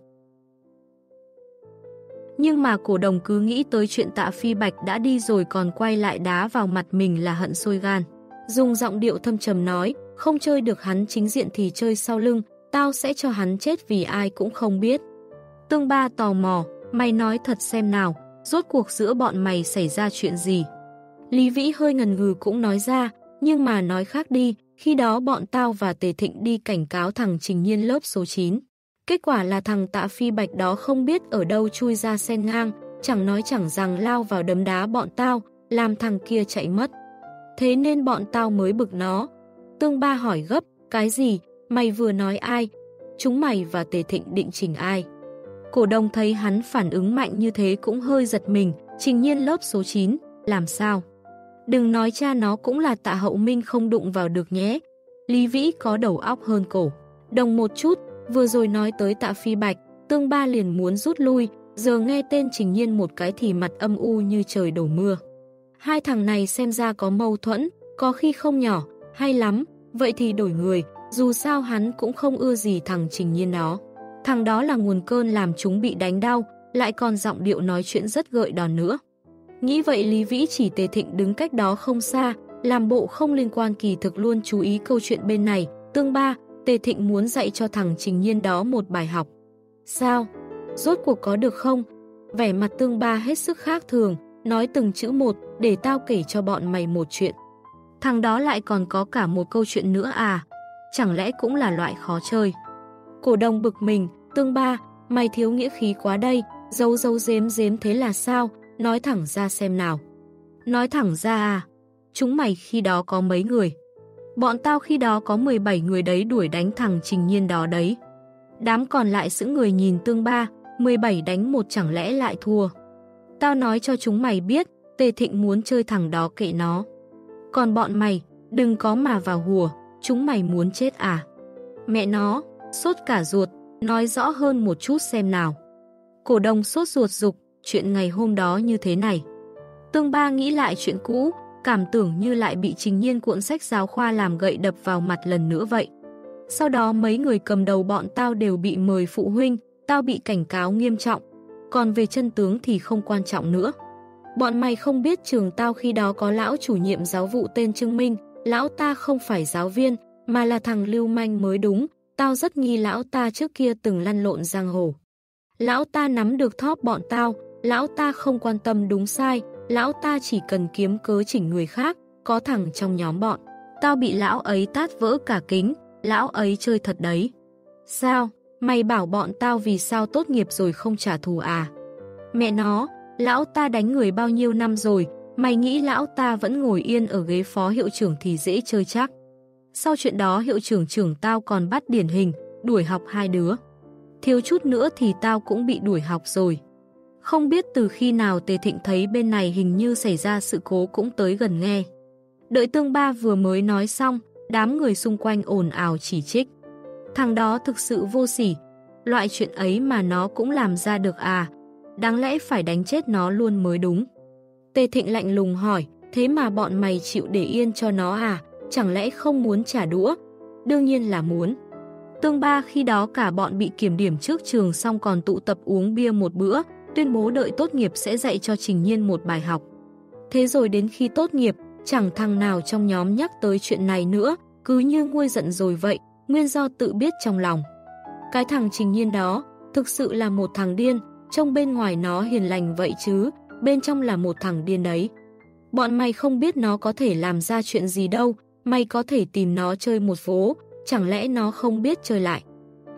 Nhưng mà cổ đồng cứ nghĩ tới chuyện tạ phi bạch đã đi rồi còn quay lại đá vào mặt mình là hận sôi gan. Dùng giọng điệu thâm trầm nói, không chơi được hắn chính diện thì chơi sau lưng, tao sẽ cho hắn chết vì ai cũng không biết. Tương ba tò mò, mày nói thật xem nào, rốt cuộc giữa bọn mày xảy ra chuyện gì. Lý Vĩ hơi ngần ngừ cũng nói ra, nhưng mà nói khác đi, khi đó bọn tao và Tề Thịnh đi cảnh cáo thằng Trình Nhiên lớp số 9. Kết quả là thằng tạ phi bạch đó không biết ở đâu chui ra sen ngang, chẳng nói chẳng rằng lao vào đấm đá bọn tao, làm thằng kia chạy mất. Thế nên bọn tao mới bực nó. Tương ba hỏi gấp, cái gì, mày vừa nói ai? Chúng mày và Tề Thịnh định chỉnh ai? Cổ đông thấy hắn phản ứng mạnh như thế cũng hơi giật mình, trình nhiên lớp số 9, làm sao? Đừng nói cha nó cũng là tạ hậu minh không đụng vào được nhé. Lý Vĩ có đầu óc hơn cổ. Đồng một chút, vừa rồi nói tới tạ phi bạch, tương ba liền muốn rút lui, giờ nghe tên trình nhiên một cái thì mặt âm u như trời đổ mưa. Hai thằng này xem ra có mâu thuẫn, có khi không nhỏ, hay lắm, vậy thì đổi người, dù sao hắn cũng không ưa gì thằng trình nhiên đó. Thằng đó là nguồn cơn làm chúng bị đánh đau, lại còn giọng điệu nói chuyện rất gợi đòn nữa. Nghĩ vậy Lý Vĩ chỉ tề thịnh đứng cách đó không xa, làm bộ không liên quan kỳ thực luôn chú ý câu chuyện bên này. Tương ba, tề thịnh muốn dạy cho thằng trình nhiên đó một bài học. Sao? Rốt cuộc có được không? Vẻ mặt tương ba hết sức khác thường, nói từng chữ một để tao kể cho bọn mày một chuyện. Thằng đó lại còn có cả một câu chuyện nữa à? Chẳng lẽ cũng là loại khó chơi? Cổ đông bực mình, tương ba, mày thiếu nghĩa khí quá đây, dấu dấu dếm dếm thế là sao, nói thẳng ra xem nào. Nói thẳng ra à, chúng mày khi đó có mấy người? Bọn tao khi đó có 17 người đấy đuổi đánh thằng trình nhiên đó đấy. Đám còn lại giữ người nhìn tương ba, 17 đánh một chẳng lẽ lại thua. Tao nói cho chúng mày biết, Tề Thịnh muốn chơi thằng đó kệ nó. Còn bọn mày, đừng có mà vào hùa, chúng mày muốn chết à? Mẹ nó, sốt cả ruột, nói rõ hơn một chút xem nào. Cổ đông sốt ruột dục, chuyện ngày hôm đó như thế này. Tương ba nghĩ lại chuyện cũ, cảm tưởng như lại bị trình nhiên cuộn sách giáo khoa làm gậy đập vào mặt lần nữa vậy. Sau đó mấy người cầm đầu bọn tao đều bị mời phụ huynh, tao bị cảnh cáo nghiêm trọng, còn về chân tướng thì không quan trọng nữa. Bọn mày không biết trường tao khi đó có lão chủ nhiệm giáo vụ tên Trương Minh, lão ta không phải giáo viên, mà là thằng lưu manh mới đúng, tao rất nghi lão ta trước kia từng lăn lộn giang hồ. Lão ta nắm được thóp bọn tao, lão ta không quan tâm đúng sai, lão ta chỉ cần kiếm cớ chỉnh người khác, có thằng trong nhóm bọn. Tao bị lão ấy tát vỡ cả kính, lão ấy chơi thật đấy. Sao? Mày bảo bọn tao vì sao tốt nghiệp rồi không trả thù à? Mẹ nó, lão ta đánh người bao nhiêu năm rồi, mày nghĩ lão ta vẫn ngồi yên ở ghế phó hiệu trưởng thì dễ chơi chắc. Sau chuyện đó hiệu trưởng trưởng tao còn bắt điển hình, đuổi học hai đứa. Thiếu chút nữa thì tao cũng bị đuổi học rồi. Không biết từ khi nào Tề Thịnh thấy bên này hình như xảy ra sự cố cũng tới gần nghe. Đợi tương ba vừa mới nói xong, đám người xung quanh ồn ào chỉ trích. Thằng đó thực sự vô sỉ, loại chuyện ấy mà nó cũng làm ra được à, đáng lẽ phải đánh chết nó luôn mới đúng. Tề Thịnh lạnh lùng hỏi, thế mà bọn mày chịu để yên cho nó à, chẳng lẽ không muốn trả đũa? Đương nhiên là muốn. Tương ba khi đó cả bọn bị kiểm điểm trước trường xong còn tụ tập uống bia một bữa, tuyên bố đợi tốt nghiệp sẽ dạy cho Trình Nhiên một bài học. Thế rồi đến khi tốt nghiệp, chẳng thằng nào trong nhóm nhắc tới chuyện này nữa, cứ như nguôi giận rồi vậy, nguyên do tự biết trong lòng. Cái thằng Trình Nhiên đó, thực sự là một thằng điên, trong bên ngoài nó hiền lành vậy chứ, bên trong là một thằng điên đấy. Bọn mày không biết nó có thể làm ra chuyện gì đâu, mày có thể tìm nó chơi một phố, chẳng lẽ nó không biết chơi lại.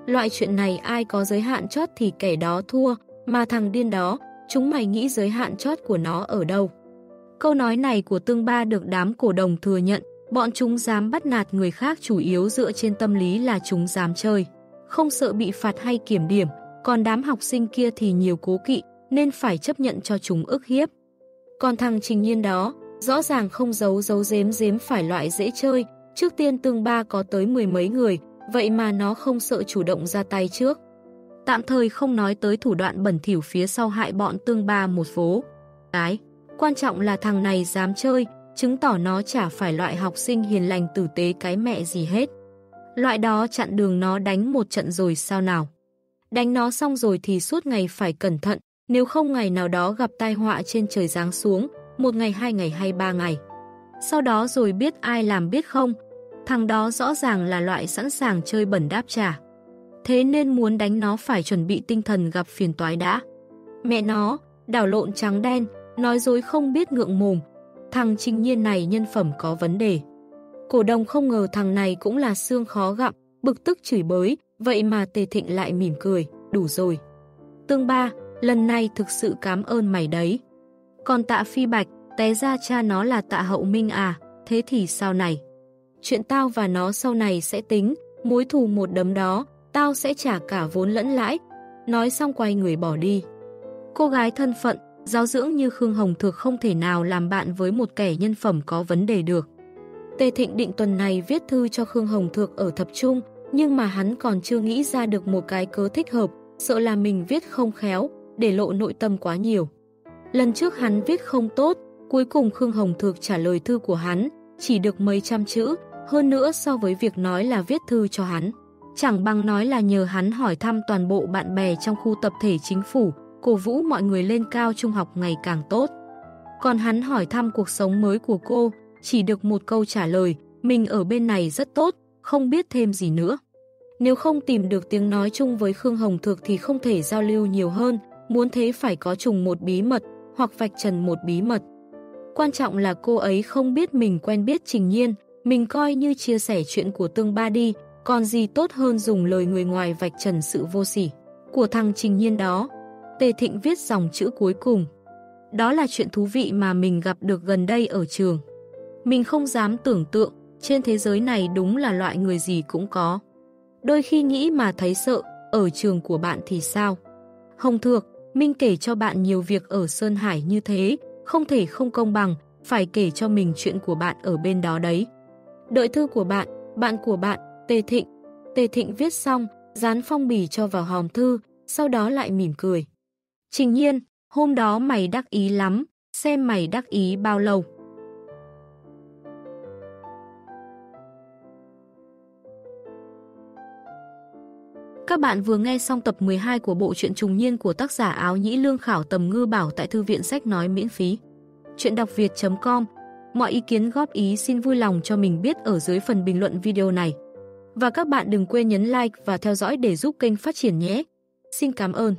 Loại chuyện này ai có giới hạn chót thì kẻ đó thua, mà thằng điên đó, chúng mày nghĩ giới hạn chót của nó ở đâu. Câu nói này của tương ba được đám cổ đồng thừa nhận, bọn chúng dám bắt nạt người khác chủ yếu dựa trên tâm lý là chúng dám chơi. Không sợ bị phạt hay kiểm điểm, còn đám học sinh kia thì nhiều cố kỵ, nên phải chấp nhận cho chúng ức hiếp. Còn thằng trình nhiên đó, rõ ràng không giấu giấu giếm giếm phải loại dễ chơi, trước tiên tương ba có tới mười mấy người, vậy mà nó không sợ chủ động ra tay trước. Tạm thời không nói tới thủ đoạn bẩn thỉu phía sau hại bọn tương ba một phố. Cái, quan trọng là thằng này dám chơi, chứng tỏ nó chả phải loại học sinh hiền lành tử tế cái mẹ gì hết. Loại đó chặn đường nó đánh một trận rồi sao nào. Đánh nó xong rồi thì suốt ngày phải cẩn thận, nếu không ngày nào đó gặp tai họa trên trời giáng xuống, một ngày, hai ngày hay ba ngày. Sau đó rồi biết ai làm biết không, thằng đó rõ ràng là loại sẵn sàng chơi bẩn đáp trả. Thế nên muốn đánh nó phải chuẩn bị tinh thần gặp phiền toái đã. Mẹ nó, đảo lộn trắng đen, nói dối không biết ngượng mồm. Thằng trình nhiên này nhân phẩm có vấn đề. Cổ đông không ngờ thằng này cũng là xương khó gặm, bực tức chửi bới, vậy mà tề thịnh lại mỉm cười, đủ rồi. Tương ba, lần này thực sự cảm ơn mày đấy. Còn tạ phi bạch, té ra cha nó là tạ hậu minh à, thế thì sao này? Chuyện tao và nó sau này sẽ tính, mối thù một đấm đó, tao sẽ trả cả vốn lẫn lãi. Nói xong quay người bỏ đi. Cô gái thân phận, giáo dưỡng như Khương Hồng thực không thể nào làm bạn với một kẻ nhân phẩm có vấn đề được. Tề Thịnh định tuần này viết thư cho Khương Hồng Thược ở thập trung, nhưng mà hắn còn chưa nghĩ ra được một cái cớ thích hợp, sợ là mình viết không khéo, để lộ nội tâm quá nhiều. Lần trước hắn viết không tốt, cuối cùng Khương Hồng Thược trả lời thư của hắn, chỉ được mấy trăm chữ, hơn nữa so với việc nói là viết thư cho hắn. Chẳng bằng nói là nhờ hắn hỏi thăm toàn bộ bạn bè trong khu tập thể chính phủ, cổ vũ mọi người lên cao trung học ngày càng tốt. Còn hắn hỏi thăm cuộc sống mới của cô, chỉ được một câu trả lời, mình ở bên này rất tốt, không biết thêm gì nữa. Nếu không tìm được tiếng nói chung với Khương Hồng Thược thì không thể giao lưu nhiều hơn, muốn thế phải có trùng một bí mật, hoặc vạch trần một bí mật. Quan trọng là cô ấy không biết mình quen biết Trình Nhiên, mình coi như chia sẻ chuyện của tương ba đi, còn gì tốt hơn dùng lời người ngoài vạch trần sự vô sỉ của thằng Trình Nhiên đó. Tề Thịnh viết dòng chữ cuối cùng. Đó là chuyện thú vị mà mình gặp được gần đây ở trường. Mình không dám tưởng tượng, trên thế giới này đúng là loại người gì cũng có. Đôi khi nghĩ mà thấy sợ, ở trường của bạn thì sao? Hồng Thược, Minh kể cho bạn nhiều việc ở Sơn Hải như thế, không thể không công bằng, phải kể cho mình chuyện của bạn ở bên đó đấy. Đợi thư của bạn, bạn của bạn, Tề Thịnh. Tề Thịnh viết xong, dán phong bì cho vào hòm thư, sau đó lại mỉm cười. Trình nhiên, hôm đó mày đắc ý lắm, xem mày đắc ý bao lâu. Các bạn vừa nghe xong tập 12 của bộ truyện trùng niên của tác giả áo nhĩ lương khảo tầm ngư bảo tại thư viện sách nói miễn phí. Chuyện đọc việt.com Mọi ý kiến góp ý xin vui lòng cho mình biết ở dưới phần bình luận video này. Và các bạn đừng quên nhấn like và theo dõi để giúp kênh phát triển nhé. Xin cảm ơn.